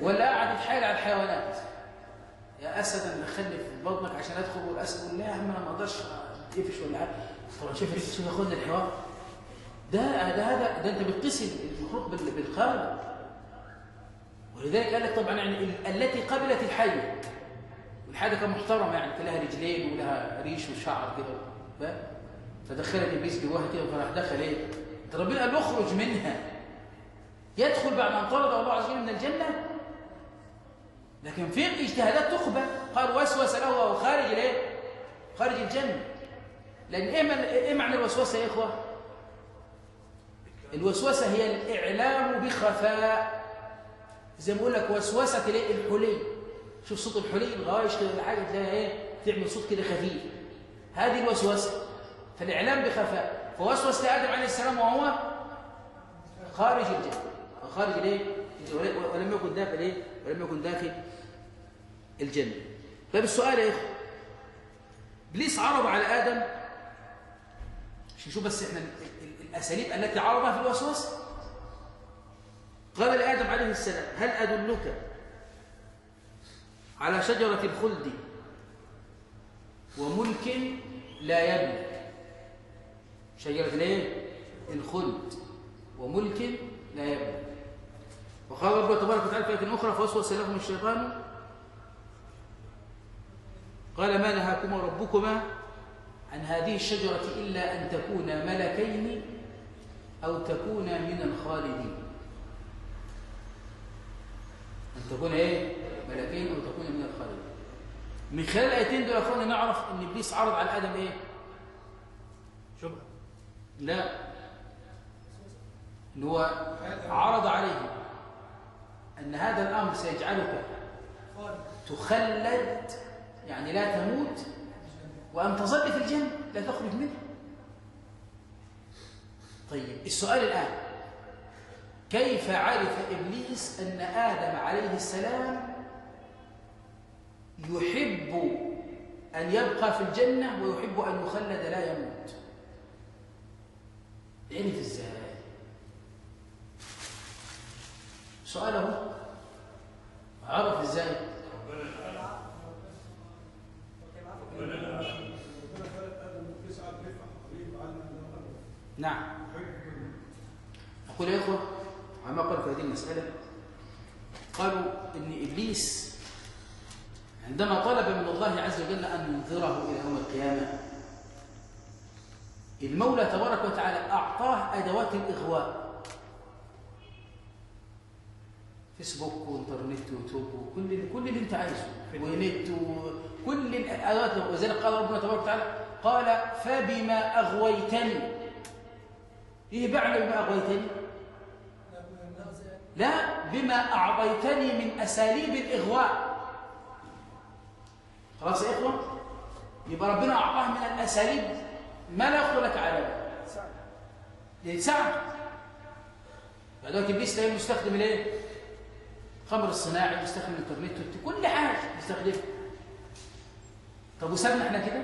ولا قاعد يتحايل على الحيوانات. يا أسد أنا دخلني في بطنك عشان أدخل والاسد يقول لا يا عم أنا ما أقدرش. اتقفش ولا حاجة. طبعا شوف شوف ياخدنا الحوار. ده ده هذا ده أنت بتقيس المخلوق بال- بالخالق ولذلك قال لك طبعا يعني ال- التي قبلت الحيه والحاجة كانت محترمة يعني كان لها رجلين ولها ريش وشعر كده؟ فدخلت ابليس جواها كده فراح دخل إيه؟ ربنا قال أخرج منها يدخل بعد أن طرد الله عز وجل من الجنة لكن في اجتهادات تقبل قال وسوس له وهو خارج الايه؟ خارج الجنة لأن إيه من- إيه معنى الوسوسة يا إخوة؟ الوسوسة هي الإعلام بخفاء زي ما بقول لك وسوسة الايه؟ الحلي شوف صوت الحلي الغايش كده حاجة تلاقيها إيه؟ تعمل صوت كده خفيف هذه الوسوسة فالإعلام بخفاء فوسوس لآدم عليه السلام وهو خارج الجنة خارج؟ الجنة. ولم يكن داخل إيه؟ ولم يكن داخل الجنة طيب السؤال إخوة إبليس عرض على آدم نشوف بس إحنا ال- ال- الأساليب التي عرضها في الوسوسة قال لآدم عليه السلام هل أدلك على شجرة الخلد وملك لا يبلى شجرة الايه الخلد وملك لا يبلى وقال ربنا تبارك وتعالى في آية أخرى فوسوس لهم الشيطان. قال ما نهاكما ربكما عن هذه الشجرة إلا أن تكونا ملكين أو تكونا من الخالدين. أن تكون إيه؟ ملكين أو تكونا من الخالدين من خلال الآيتين دول يا أخوانا نعرف أن إبليس عرض على آدم إيه؟ شبهة. لا. إن هو عرض عليه أن هذا الأمر سيجعلك تخلد يعني لا تموت وأن تظل في الجنة لا تخرج منها طيب السؤال الآن. كيف عرف إبليس أن آدم عليه السلام يحب أن يبقى في الجنة ويحب أن يخلد لا يموت؟ عرف إزاي سؤاله عرف إزاي؟ نعم. يحب أقول يا إخوة عما قالوا في هذه المسألة؟ قالوا إن إبليس عندما طلب من الله عز وجل أن ينظره إلى يوم القيامة المولى تبارك وتعالى أعطاه أدوات الإغواء. فيسبوك وانترنت ويوتيوب وكل كل اللي انت عايزه ونت وكل الادوات وذلك قال ربنا تبارك وتعالى قال فبما أغويتني. إيه معنى بما أغويتني؟ لا بما أعطيتني من أساليب الإغواء. خلاص يا إخوة؟ يبقى ربنا أعطاه من الأساليب. ما لا يخطر لك عليه لسعد دلوقتي إبليس تلاقيه مستخدم الايه؟ الخمر الصناعي مستخدم الانترنت كل حاجة بيستخدمها. طب وسابنا إحنا كده؟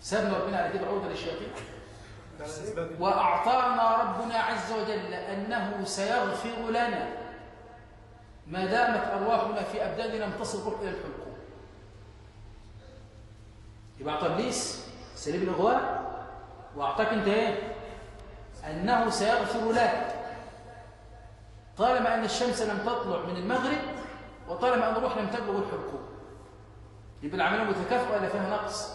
سابنا ربنا على كده عوده للشياطين. وأعطانا ربنا عز وجل أنه سيغفر لنا. ما دامت أرواحنا في أبداننا لم تصل إلى الحلقوم. يبقى أعطى إبليس سليب الإغواء وأعطاك أنت إيه؟ أنه سيغفر لك. طالما أن الشمس لم تطلع من المغرب وطالما أن الروح لم تبلغ الحلقوم. يبقى العملية متكافئة ولا فيها نقص؟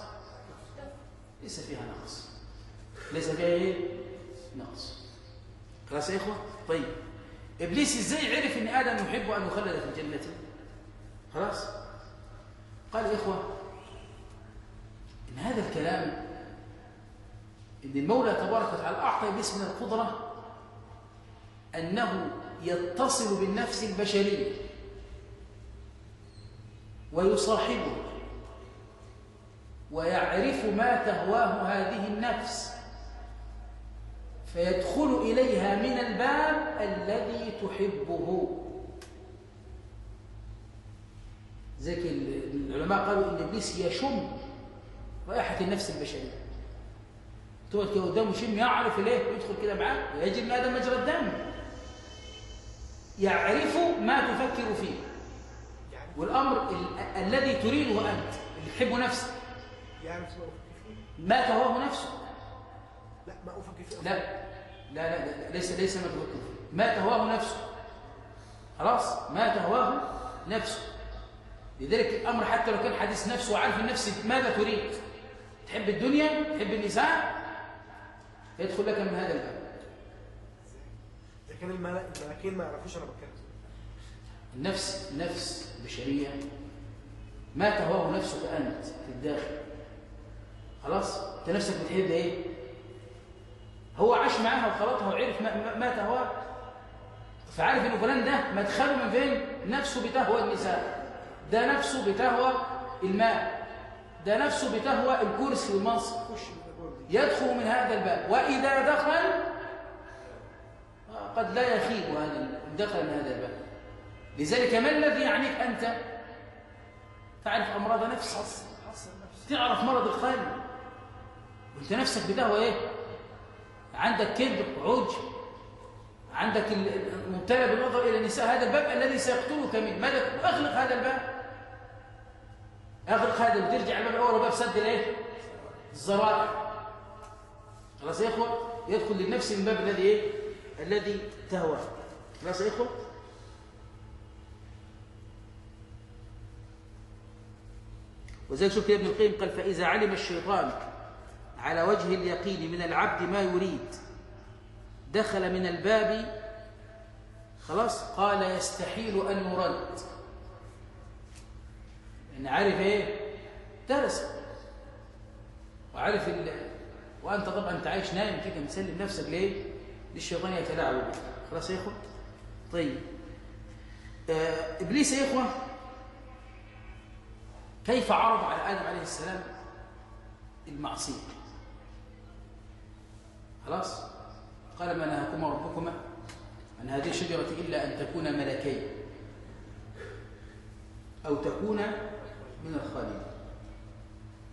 ليس فيها نقص. ليس فيها إيه؟ نقص. خلاص يا إخوة؟ طيب. إبليس إزاي عرف إن آدم يحب أن يخلد في الجنة؟ خلاص. قال يا إخوة إن هذا الكلام إن المولى تبارك وتعالى أعطى ابليس من القدرة أنه يتصل بالنفس البشرية ويصاحبه ويعرف ما تهواه هذه النفس. فيدخل إليها من الباب الذي تحبه. زي العلماء قالوا إن إبليس يشم رائحة النفس البشرية. تقعد كده قدامه يشم يعرف ليه؟ يدخل كده معاه ويجري من هذا مجرى الدم. يعرف ما تفكر فيه. والأمر ال- الذي تريده أنت اللي تحبه نفسك. ما تهواه نفسه. لا ما فيه. لا لا لا, لا ليس ليس ما تفكر فيه ما تهواه نفسه. خلاص؟ ما تهواه نفسه. لذلك الأمر حتى لو كان حديث نفس وعارف النفس ماذا تريد؟ تحب الدنيا؟ تحب النساء؟ يدخل لك من هذا الباب. الملا- الملاكين ما يعرفوش أنا بتكلم. النفس نفس بشرية. ما تهواه نفسك أنت في الداخل؟ خلاص؟ أنت نفسك بتحب إيه؟ هو عاش معاها وخلطها وعرف ما, ما, ما تهواه فعارف ان فلان ده مدخله من فين؟ نفسه بتهوى النساء. ده نفسه بتهوى المال ده نفسه بتهوى الكرسي والمنصب. يدخل من هذا الباب. وإذا دخل آه، قد لا يخيب هذا دخل من هذا الباب. لذلك ما الذي يعنيك أنت؟ تعرف أمراض نفسك؟ تعرف مرض القلب؟ وانت نفسك بتهوى إيه؟ عندك كبر عجب. عندك المبتلى بالنظر إلى النساء هذا الباب الذي سيقتلك منه. ماذا؟ أغلق هذا الباب. أغلق هذا وترجع الباب الأول وباب سد الايه الزرائع خلاص يا إخوة؟ يدخل للنفس من باب الذي إيه؟ الذي تهوى. خلاص يا وزي شوف كده ابن القيم قال فإذا علم الشيطان على وجه اليقين من العبد ما يريد. دخل من الباب خلاص قال يستحيل أن يرد. إن عارف إيه؟ درس. وعارف ال... وأنت طبعا أنت عايش نايم كده مسلم نفسك ليه؟ للشيطان يتلاعب بك. خلاص يا إخوة؟ طيب. آه إبليس يا إخوة كيف عرض على آدم عليه السلام المعصية؟ خلاص. قال ما نهاكما ربكما؟ عن هذه الشجره إلا أن تكونا ملكين أو تكونا من الخالدين.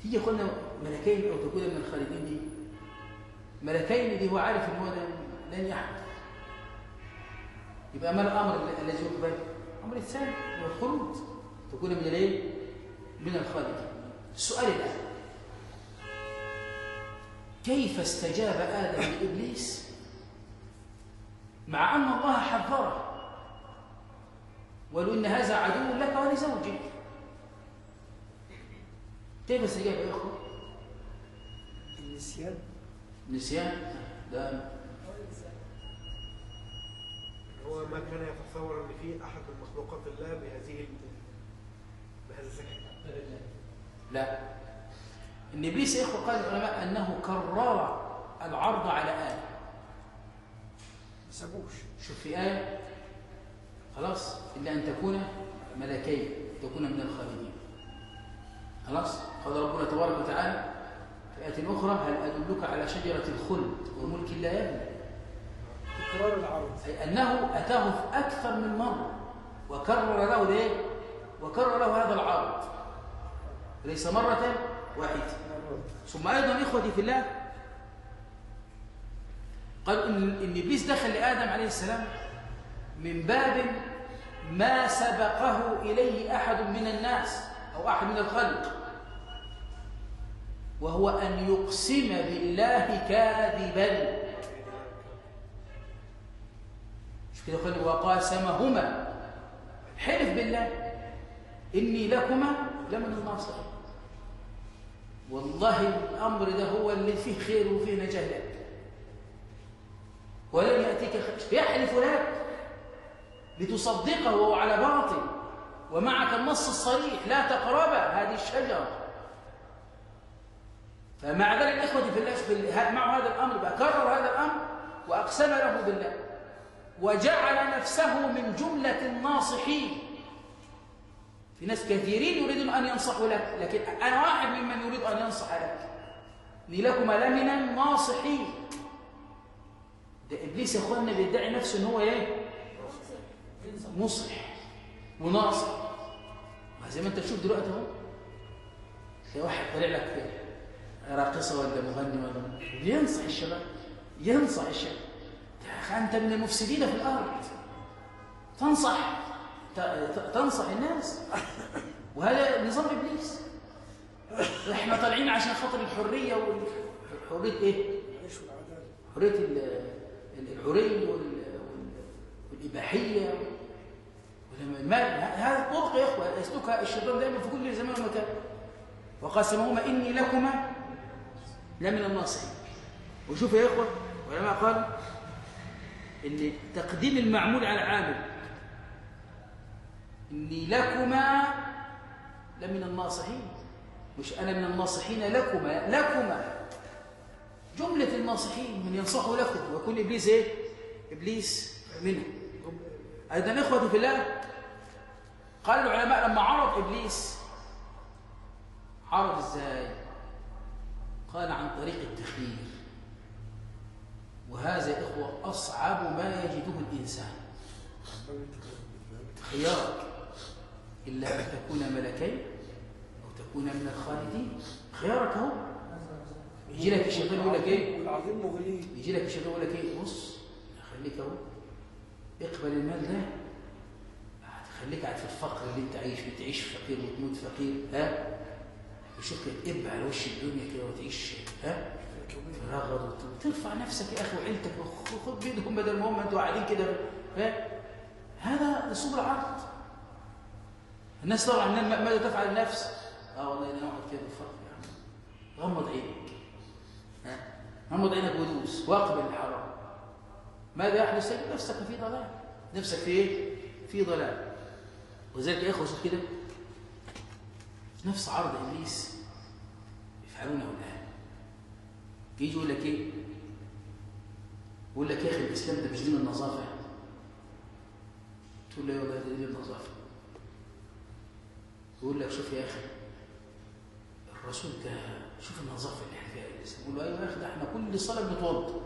تيجي قلنا ملكين أو تكون من الخالدين دي؟ ملكين دي هو عارف إن هو لن- يحدث. يبقى ما الأمر الذي يقبل الامر الثاني هو الخلود. تكون من من الخالدين. السؤال الآن. كيف استجاب آدم لإبليس؟ مع أن الله حذره. ولو إن هذا عدو لك ولزوجك. كيف استجاب يا أخوة؟ النسيان. نسيان؟ ده هو ما كان يتصور إن في أحد من مخلوقات الله بهذه بهذا الذكاء لا. إن إبليس يا إخوة قال العلماء أنه كرر العرض على إيه ما سابوش. شوف في آية. خلاص إلا أن تكون ملكين تكون من الخالدين. خلاص؟ قال ربنا تبارك وتعالى في آية أخرى هل أدلك على شجرة الخلد وملك لا يبلى تكرار العرض. أي أنه أتاه في أكثر من مرة. وكرر له ليه؟ وكرر له هذا العرض. ليس مرة واحدة. ثم أيضا إخوتي في الله قال إن, إن إبليس دخل لآدم عليه السلام من باب ما سبقه إليه أحد من الناس أو أحد من الخلق وهو أن يقسم بالله كاذبا. مش كده وقاسمهما. حلف بالله إني لكما لمن الناصرين والله الأمر ده هو اللي فيه خير وفيه نجاة لك. ولن يأتيك خير. يحلف لك لتصدقه على باطل ومعك النص الصريح لا تقرب هذه الشجرة. فمع ذلك إخوتي في الله مع هذا الأمر بقى كرر هذا الأمر وأقسم له بالله وجعل نفسه من جملة الناصحين. في ناس كثيرين يريدون أن ينصحوا لك لكن أنا واحد ممن يريد أن ينصح لك. إني لكم لمن الناصحين. ده إبليس يا أخوانا بيدعي نفسه إن هو إيه؟ مصلح وناصح ما زي ما أنت تشوف دلوقتي أهو. تلاقي واحد طالع لك راقصة ولا مغني ولا بينصح الشباب ينصح الشباب. أنت من المفسدين في الأرض. تنصح. تنصح الناس. وهذا نظام إبليس. إحنا طالعين عشان خاطر الحرية وال... حريه إيه؟ العيش والعداله حرية ال- ال- الحرية وال... وال... والإباحية. ولما المال هذه الطرق يا إخوة. يسلكها الشيطان دائما في كل زمان ومكان. وقاسمهما إني لكما لمن الناصحين. وشوف يا إخوة العلماء قالوا إن تقديم المعمول على عامل إني لكما لمن الناصحين. مش أنا من الناصحين لكما لكما. جملة الناصحين من ينصحوا لكم. ويكون إبليس إيه؟ إبليس منهم أيضا إخوتي في الله قال العلماء لما عرض إبليس عرض إزاي؟ قال عن طريق التخيير. وهذا يا إخوة أصعب ما يجده الإنسان. خيارك إلا أن تكون ملكين أو تكون من الخالدين. خيارك هو. يجي لك الشيطان يقول لك إيه؟ مغنيه يجي لك الشيطان يقول لك إيه؟ بص خليك أهو اقبل المال ده. هتخليك قاعد في الفقر اللي أنت عايش فيه. تعيش فقير وتموت فقير. ها؟ وشوف كده تقب على وش الدنيا كده وتعيش. ها؟ ترغد وترفع نفسك يا أخي وعيلتك وخد بيدهم بدل ما هم أنتوا قاعدين كده. ها؟ هذا اسلوب العرض الناس طبعا ما- ماذا تفعل النفس؟ آه والله أنا اقعد كده بالفرق يا عم. غمض عينك ها؟ غمض عينك ودوس واقبل الحرام. ماذا يحدث؟ تجد نفسك في ضلال. نفسك في إيه؟ في ضلال. وذلك يا إخوة كده نفس عرض إبليس. يفعلونه الآن. يجي يقول لك إيه؟ يقول لك يا أخي الإسلام ده مش دين النظافة. تقول له يا ده دين النظافة. يقول لك شوف يا أخي الرسول ده شوف النظافه اللي إحنا فيها الاسلام يقول له أيوه يا أخي ده إحنا كل صلاة بنتوضأ.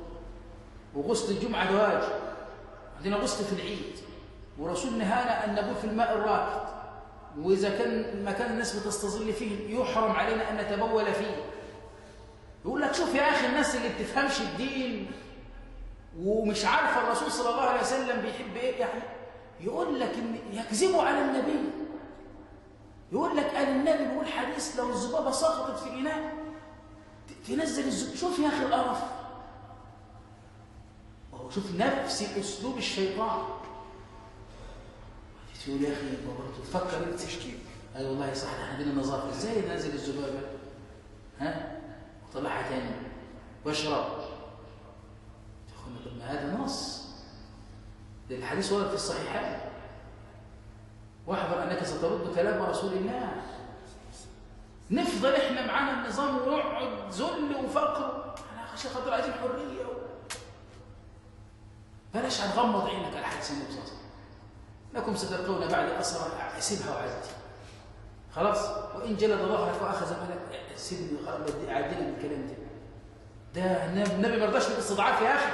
وغسل الجمعة ده واجب. عندنا غسل في العيد. ورسول نهانا أن نبول في الماء الراكد وإذا كان مكان الناس بتستظل فيه يحرم علينا أن نتبول فيه. يقول لك شوف يا أخي الناس اللي بتفهمش الدين ومش عارفة الرسول صلى الله عليه وسلم بيحب إيه يعني يقول لك إن يكذبوا على النبي. يقول لك قال النبي بيقول حديث لو الذبابة سقطت في اناء تنزل الذبابه شوف يا أخي القرف. شوف نفس أسلوب الشيطان. تقول يا أخي برضه تفكر أنت تشكيك أي والله يا صاحبي إحنا عندنا نظافه إزاي ننزل الذبابة؟ ها؟ وطلعها تاني. واشرب. اخوانا طب ما هذا نص. الحديث ورد في الصحيحين. واحذر أنك سترد كلام رسول الله. نفضل إحنا معانا النظام ونقعد ذل وفقر. أنا عشان خاطر عايزين حرية و... بلاش هنغمض عينك على حديث النبي صلى الله عليه وسلم. لكم ستلقون بعد اسرى سيبها وعدي خلاص؟ وإن جلد ظهرك وأخذ مالك سيبني اعدي لك الكلام ده. ده النبي ما رضاش بالاستضعاف يا أخي.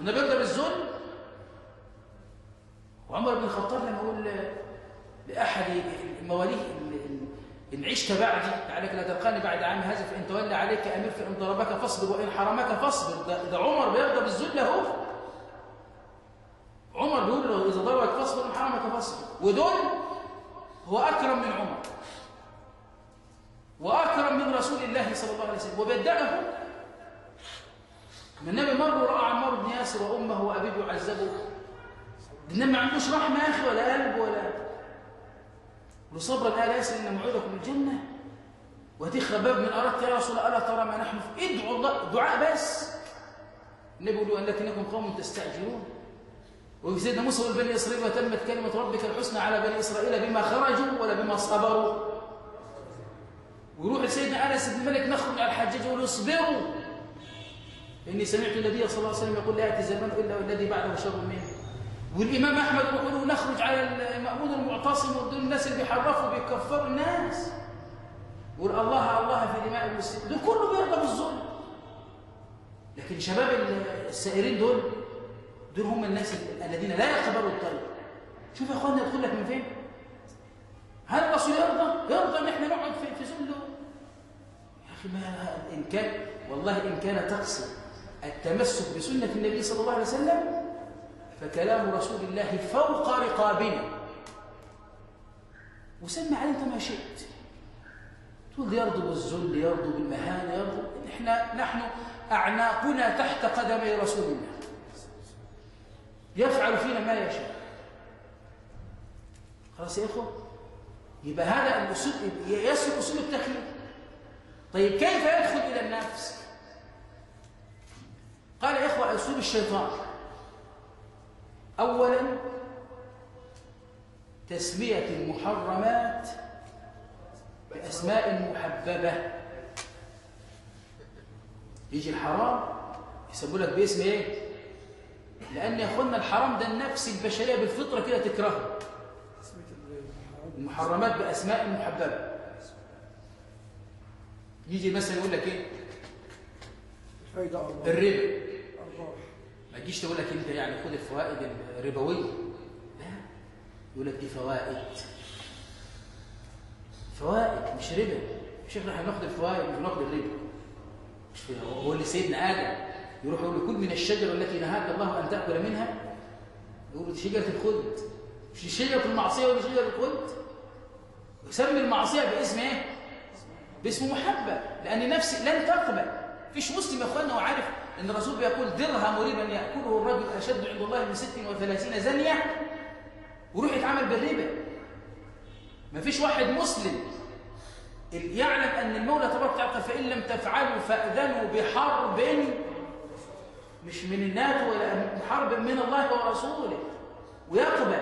النبي يرضى بالذل عمر بن الخطاب لما يقول لأحد مواليه إن عشت بعدي عليك لا تلقاني بعد عام هذا فإن تولى عليك أمير فإن ضربك فاصبر وإن حرمك فاصبر. ده, ده عمر بيغضب الذل اهو عمر بيقول له إذا ضربك فاصبر وإن حرمك فاصبر. ودول هو أكرم من عمر وأكرم من رسول الله صلى الله عليه وسلم. وبيدعه من النبي مر رأى عمار بن ياسر وأمه وأبيه يعذبوا النبي ما عندوش رحمة يا أخي ولا قلب ولا لصبرا آل ياسر إن موعدكم الجنة وهذه خباب من أردت يا رسول ألا ترى ما نحن في ادعوا دعاء بس. النبي يقول لكنكم قوم تستعجلون. وفي سيدنا موسى والبني إسرائيل وتمت كلمة ربك الحسنى على بني إسرائيل بما خرجوا ولا بما صبروا. ويروح لسيدنا أنس بن مالك نخرج على الحجاج يقول اصبروا إني سمعت النبي صلى الله عليه وسلم يقول لا يأتي زمان إلا والذي بعده شر منه. والإمام أحمد يقول نخرج على المأمون المعتصم ودول الناس اللي بيحرفوا بيكفروا الناس. يقول الله الله في دماء المسلمين. دول كله بيرضى بالظلم لكن شباب السائرين دول دول هم الناس الذين لا يقبلوا الطريق. شوف يا اخوانا يدخل لك من فين؟ هل الرسول يرضى؟ يرضى إن إحنا نقعد في ذله يا أخي ما إن كان والله إن كان تقصد التمسك بسنة النبي صلى الله عليه وسلم فكلام رسول الله فوق رقابنا. وسمي عليه انت ما شئت. تقول يرضوا بالذل يرضوا بالمهانه يرضوا إحنا نحن أعناقنا تحت قدمي رسول الله. يفعل فينا ما يشاء. خلاص يا إخوة؟ يبقى هذا الاسلوب يصل أسلوب التخيير طيب كيف يدخل إلى النفس؟ قال يا إخوة أسلوب الشيطان. اولا تسمية المحرمات بأسماء محببة. يجي الحرام يسموا لك باسم إيه؟ لأن يا أخوانا الحرام ده النفس البشرية بالفطرة كده تكرهه. المحرمات بأسماء محببة. يجي مثلا يقول لك إيه؟ أربعة. الربا. ما تجيش تقول لك أنت يعني خد الفوائد الربوية. لا. يقول لك دي فوائد. فوائد مش ربا. مش إحنا هناخد الفوائد مش هناخد الربا. مش هو اللي سيدنا آدم يروح يقول كل من الشجرة التي نهاك الله أن تأكل منها. يقول دي شجرة الخلد. مش دي شجرة المعصية ولا شجرة الخلد؟ يسمي المعصية باسم إيه؟ باسم محبة. لأن نفسي لن تقبل. فيش مسلم يا أخوانا وعارف إن الرسول بيقول درهم ربا يأكله الرجل أشد عند الله من 36 زنية ويروح يتعامل بالربا. ما فيش واحد مسلم يعلم أن المولى تبارك وتعالى فإن لم تفعلوا فأذنوا بحرب مش من الناتو ولا حرب من الله ورسوله. ويقبل.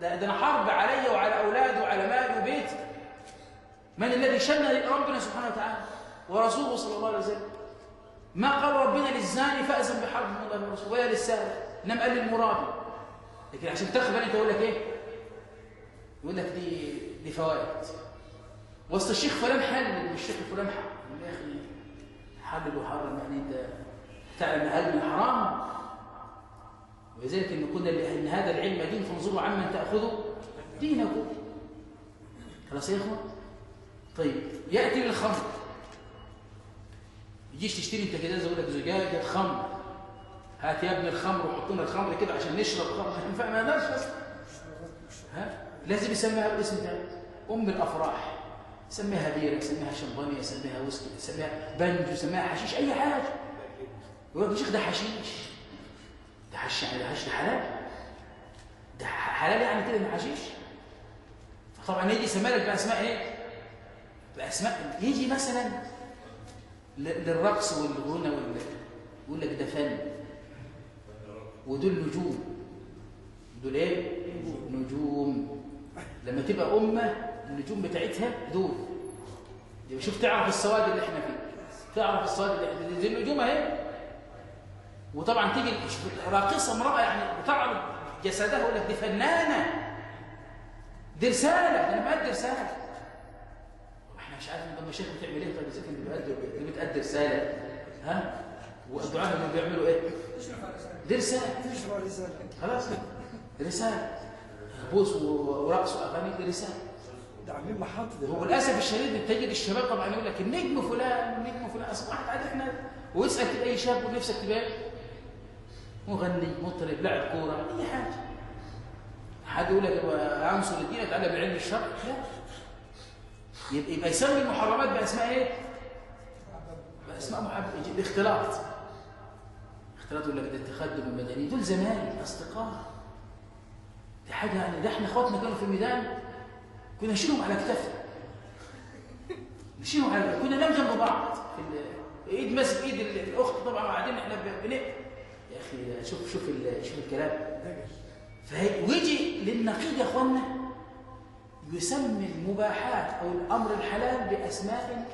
ده, ده أنا حرب علي وعلى اولادي وعلى مالي وبيتي. من الذي شن ربنا سبحانه وتعالى؟ ورسوله صلى الله عليه وسلم. ما قال ربنا للزاني فأذن بحرب من الله ورسوله ولا للسارق انما قال للمرابي لكن عشان تقبل أنت يقول لك إيه؟ يقول لك دي دي فوائد. وسط الشيخ فلان حلل والشيخ فلان حرم يا أخي حلل وحرم يعني أنت تعلم هل حرام ولذلك أن قلنا ان هذا العلم دين فانظروا عمن تأخذوا دينكم. خلاص يا اخوان طيب يأتي للخمر. يجيش تشتري انت كده يقول لك زجاجة خمر هات يا ابني الخمر وحط لنا الخمر كده عشان نشرب خمر. ما نقدرش أصلا. ها؟ لازم يسميها بالاسم ده. أم الأفراح. يسميها بيره يسميها شمبانيا يسميها ويسكي يسميها بنج يسميها حشيش أي حاجة. يقول لك ده حشيش؟ ده حش يعني ده حش ده حلال؟ ده حلال يعني كده من حشيش؟ طبعا يجي يسمى لك بأسماء إيه؟ بأسماء يجي مثلا للرقص والغنى وال يقول لك ده فن. ودول نجوم. دول إيه؟ نجوم. لما تبقى أمة النجوم بتاعتها دول. شوف تعرف السواد اللي إحنا فيه. تعرف السواد اللي إحنا دي النجوم أهي. وطبعا تيجي راقصة امرأة يعني بتعرض جسدها يقول لك دي فنانة. دي رسالة. أنا بأدي رسالة. مش عارف لما الشيخ بتعمل إيه طيب إذا كان بيأدي دي بتأدي رسالة ها؟ والدعاء اللي بيعملوا إيه؟ دي رساله تشرح رسالة خلاص. رسالة. بوس ورقص وأغاني دي رسالة. ده عاملين محطة. دلوقتي. وللأسف الشديد تجد الشباب طبعا يقول لك النجم فلان النجم فلان. أصل واحد عاد إحنا ويسال كده أي شاب ونفسك تبقى؟ مغني مطرب لاعب كورة أي حاجة. حد يقول لك عنصر الدين اتعلم علم الشرع. لا. يبقى, يبقى يسمي المحرمات بأسماء إيه؟ بأسماء محرمات الاختلاط اختلاط يقول لك ده التخدم المدني. دول زمايل أصدقاء. دي حاجة يعني ده إحنا أخواتنا كانوا في الميدان. كنا نشيلهم على كتافنا نشيلهم على كنا ننام جنب بعض. في إيد ماسك إيد ال- الأخت طبعا وقاعدين إحنا بنقل يا أخي شوف شوف شوف الكلام. فهي ويجي للنقيض يا اخوانا يسمي المباحات أو الأمر الحلال بأسماء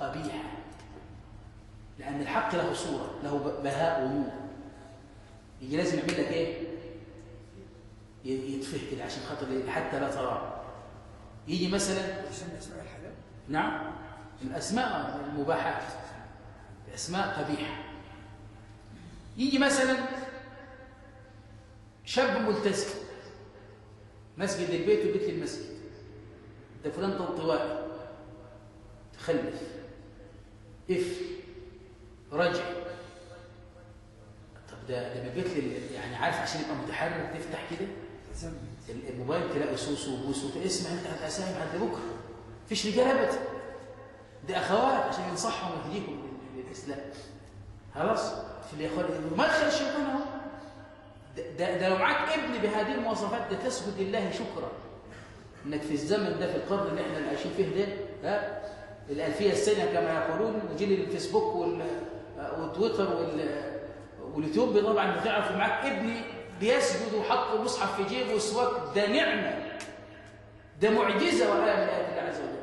قبيحة لأن الحق له صورة له بهاء ونور. يجي لازم يعمل لك إيه؟ ي- يتفه كده عشان خاطر حتى لا تراه. يجي مثلا يسمي أسماء الحلال؟ نعم. الأسماء المباحات أسماء قبيحة. يجي مثلا شاب ملتزم مسجد البيت وبيت للمسجد ده فلان طنطوائي تخلف. اف. رجع طب ده ده من بيت لل يعني عارف عشان يبقى متحرر تفتح كده؟ الموبايل تلاقي سوسو وبوسو اسمع انت هتساهم لحد بكرة. مفيش رجال ابدا. دي أخوات عشان ينصحهم ويهديهم لل- للإسلام. خلاص. في الاخوان مدخل الشيطان اهو ده, ده, ده لو معاك ابن بهذه المواصفات ده تسجد لله شكرا. إنك في الزمن ده في القرن اللي إحنا عايشين فيه ده ها الألفية السنة كما يقولون وجيل الفيسبوك وال والتويتر وال واليوتيوب طبعا بتعرف معاك ابني بيسجد وحط المصحف في جيبه وسواك ده نعمة ده معجزة وآية من آيات الله عز وجل.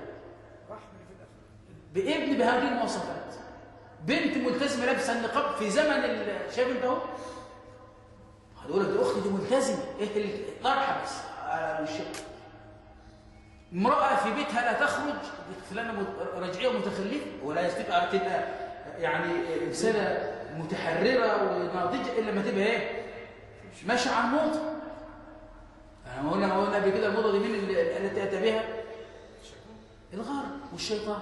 بابن بهذه المواصفات. بنت ملتزمة لابسة النقاب في زمن شايف انت أهو؟ هتقول لك دي أختي دي ملتزمة إيه الطرحه بس. الشق امرأة في بيتها لا تخرج فلانه مت- رجعية متخلفة ولا يستطيع تبقى يعني انسانه متحررة وناضجة إلا لما تبقى إيه؟ ماشية على الموضة. أنا ما قلنا ما قلنا قبل كده الموضة دي مين التي أتى بها؟ الغرب والشيطان.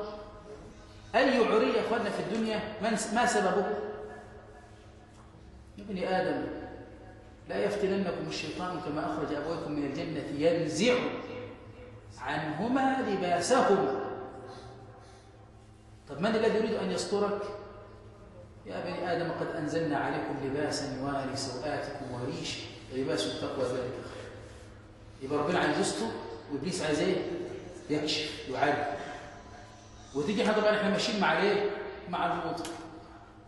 أي عري يا أخواننا في الدنيا ما سببه؟ يا ابن آدم لا يفتننكم الشيطان كما أخرج أبويكم من الجنة ينزع عنهما لباسهما. طب من الذي يريد أن يسترك؟ يا بني آدم قد أنزلنا عليكم لباسا يواري سوآتكم وريش لباس التقوى ذلك خير. يبقى ربنا عايز يستر وإبليس عايز إيه؟ يكشف يعرف وتيجي إحنا طبعا إحنا ماشيين مع إيه؟ مع الموضه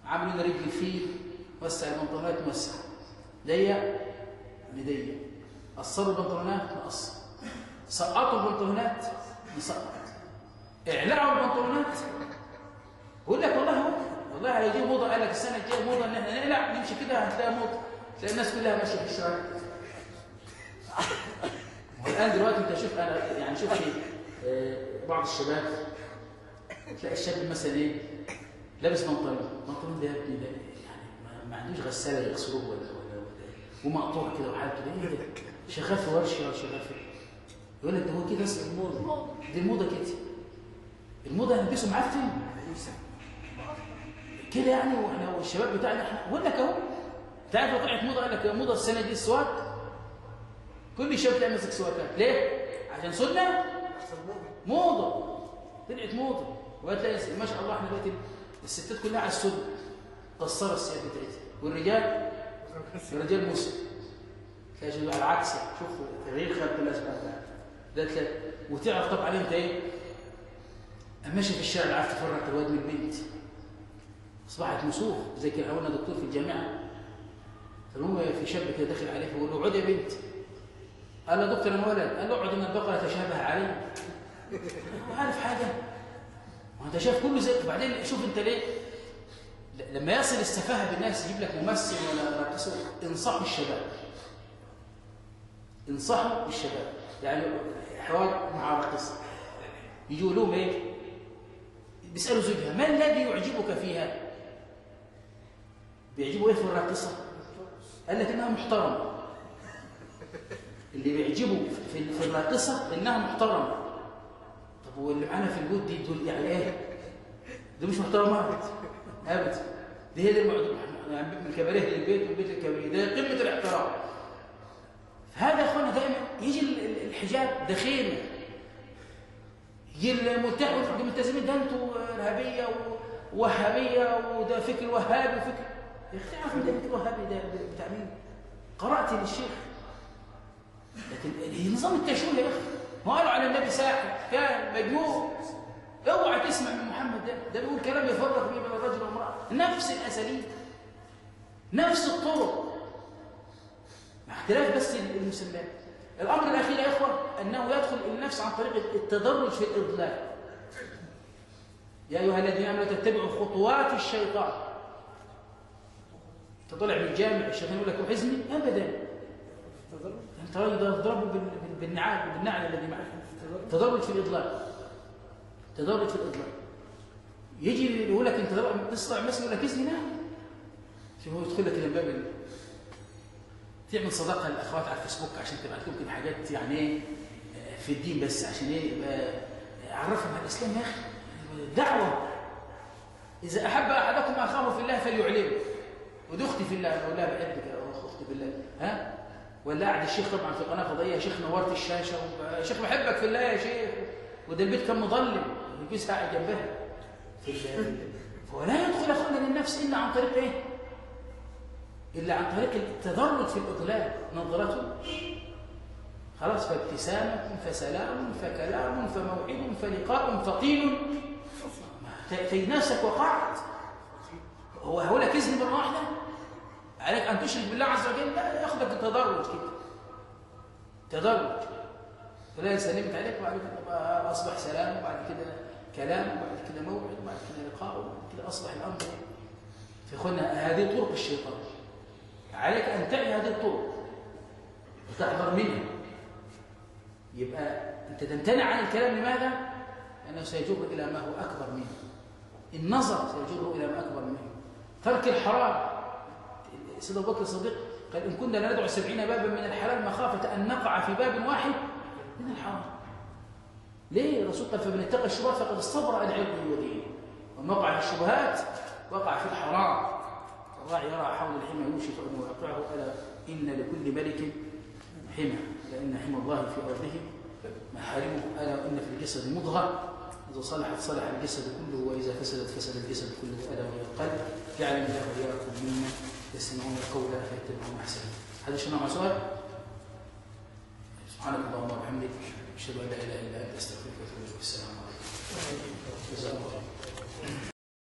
عاملين رجل فيل وسع البنطلونات موسع ضيق نضيق قصروا البنطلونات؟ نقصر سقطوا البنطلونات نسقط اعلعوا البنطلونات بقول لك والله والله هيجي موضة قال لك السنة الجاية موضة إن إحنا نقلع نمشي كده هتلاقي موضة. تلاقي الناس كلها ماشية في الشوارع. والآن دلوقتي أنت شوف أنا يعني شوف آه، بعض الشباب تلاقي الشاب مثلا إيه؟ لابس بنطلون. بنطلون ده يا ابني ده يعني ما, عندوش غسالة يغسلوه ولا ولا ولا ومقطوع كده وحالته ده إيه ده؟ شغال في ورشة ولا شغال في يقول لك ده هو كده اصل الموضة. دي الموضة كده الموضة يلبسوا معفن كده يعني وإحنا والشباب بتاعنا إحنا بقول لك اهو انت عارف لو طلعت موضة قال لك موضة السنة دي السواك كل شاب تلاقي ماسك سواكات ليه؟ عشان سنة؟ احسن موضة. موضة. طلعت موضة. وهتلاقي ما شاء الله إحنا دلوقتي الستات كلها على السن قصروا الثياب بتاعتها. والرجال؟ الرجال مسلم تلاقي على العكس يعني. شوف تغيير خلق الله سبحانه وتعالى ده تلاقي وتعرف طبعا أنت إيه؟ ماشي في الشارع عارف تفرق الواد من البنت أصبحت مسوخ زي كده قلنا دكتور في الجامعة. فالمهم في شاب كده داخل عليه فيقول له اقعد يا بنت. قال له دكتور أنا ولد قال له اقعد إن البقرة تشابه علي. عارف حاجة؟ ما أنت شايف كله زي وبعدين شوف أنت ليه؟ لما يصل السفاهة بالناس يجيب لك ممثل ولا راقصه انصحوا الشباب انصحوا الشباب يعني حوار مع راقصه يجوا لهم إيه؟ بيسألوا زوجها ما الذي يعجبك فيها؟ بيعجبه إيه في الراقصة؟ قال لك إنها محترمة. اللي بيعجبه في الراقصة إنها محترمة. طب واللي معانا في البيوت دي دول يعني إيه؟ دي مش محترمة ابدا ابدا دي هي دي المعضله يعني من الكباريه للبيت والبيت للكباريه ده قمة الاحترام. فهذا يا اخوانا دائما يجي ال- ال- الحجاب ده خيمه يجي الملتحي والملتزمين ده أنتوا ارهابيه ووهابيه وده فكر وهابي وفكر. يا أخي تعرف ده فكر وهابي ده بتاع مين؟ قرأت للشيخ. لكن نظام التشويه يا أخي. ما قالوا على النبي ساحر. كان مجنون. اوعى تسمع من محمد ده. ده بيقول كلام يفرق به بين الرجل والمرأة. نفس الأساليب. نفس الطرق. اختلاف بس المسميات. الأمر الأخير يا إخوة أنه يدخل النفس عن طريق التدرج في الإضلال. يا أيها الذين آمنوا تتبعوا خطوات الشيطان. تطلع من الجامع الشيطان يقول لك ده تضربه بال- بال- بالنعال بالنعل الذي معك تدرج في الإضلال. تدرج في الإضلال. يجي يقول لك أنت تطلع مسجد يقول لك اذني نعم شوف هو يدخل لك إلى باب تعمل صداقة للأخوات على الفيسبوك عشان تبعت لهم كده حاجات يعني إيه آه، في الدين بس عشان إيه؟ يبقى عرفهم على الإسلام يا أخي. دعوة. إذا أحب أحدكم أخاه في الله فليعلمه. ودي أختي في الله أقول لها بحبك يا أختي في الله. ها؟ ولا قاعد الشيخ طبعا في قناه فضائيه يا شيخ نورت الشاشة يا شيخ بحبك في الله يا شيخ. وده البيت كان مظلم وجوزها قاعد جنبها. في ال- فلا يدخل أخونا للنفس إلا عن طريق إيه؟ إلا عن طريق التدرج في الاضلال نظرته خلاص فابتسامة فسلام فكلام فموعد فلقاء فقيل. في نفسك وقعت. هو هقول لك اذن مرة واحدة؟ عليك أن تشرك بالله عز وجل؟ لا ياخذك التدرج كده. تدرج فلا سلمت عليك وبعد كده أصبح سلام وبعد كده كلام وبعد كده موعد وبعد كده لقاء وبعد كده أصبح الأمر. فاخوانا هذه طرق الشيطان. عليك أن تعي هذه الطرق. وتحذر منها. يبقى أنت تمتنع عن الكلام لماذا؟ لأنه سيجر إلى ما هو أكبر منه. النظر سيجر إلى ما أكبر منه. ترك الحرام. سيدنا أبو بكر الصديق قال إن كنا لندعو سبعين بابا من الحلال مخافة أن نقع في باب واحد من الحرام. ليه؟ الرسول قال فمن اتقى الشبهات فقد استبرأ عرضه ودينه ومن وقع في الشبهات وقع في الحرام. الراعي يرى حول الحمى يوشك ان يوقعه ألا إن لكل ملك حمى لأن حمى الله في أرضه محارمه. ألا إن في الجسد مضغه إذا صلحت صلح الجسد كله وإذا فسدت فسد الجسد كله. ألا وهي القلب. جعل الله واياكم ممن يستمعون القول فيتبعون أحسنه. هذا شنو سؤال؟ سبحانك اللهم وبحمدك. أشهد أن لا إله إلا أنت أستغفرك وأتوب إليك. السلام عليكم.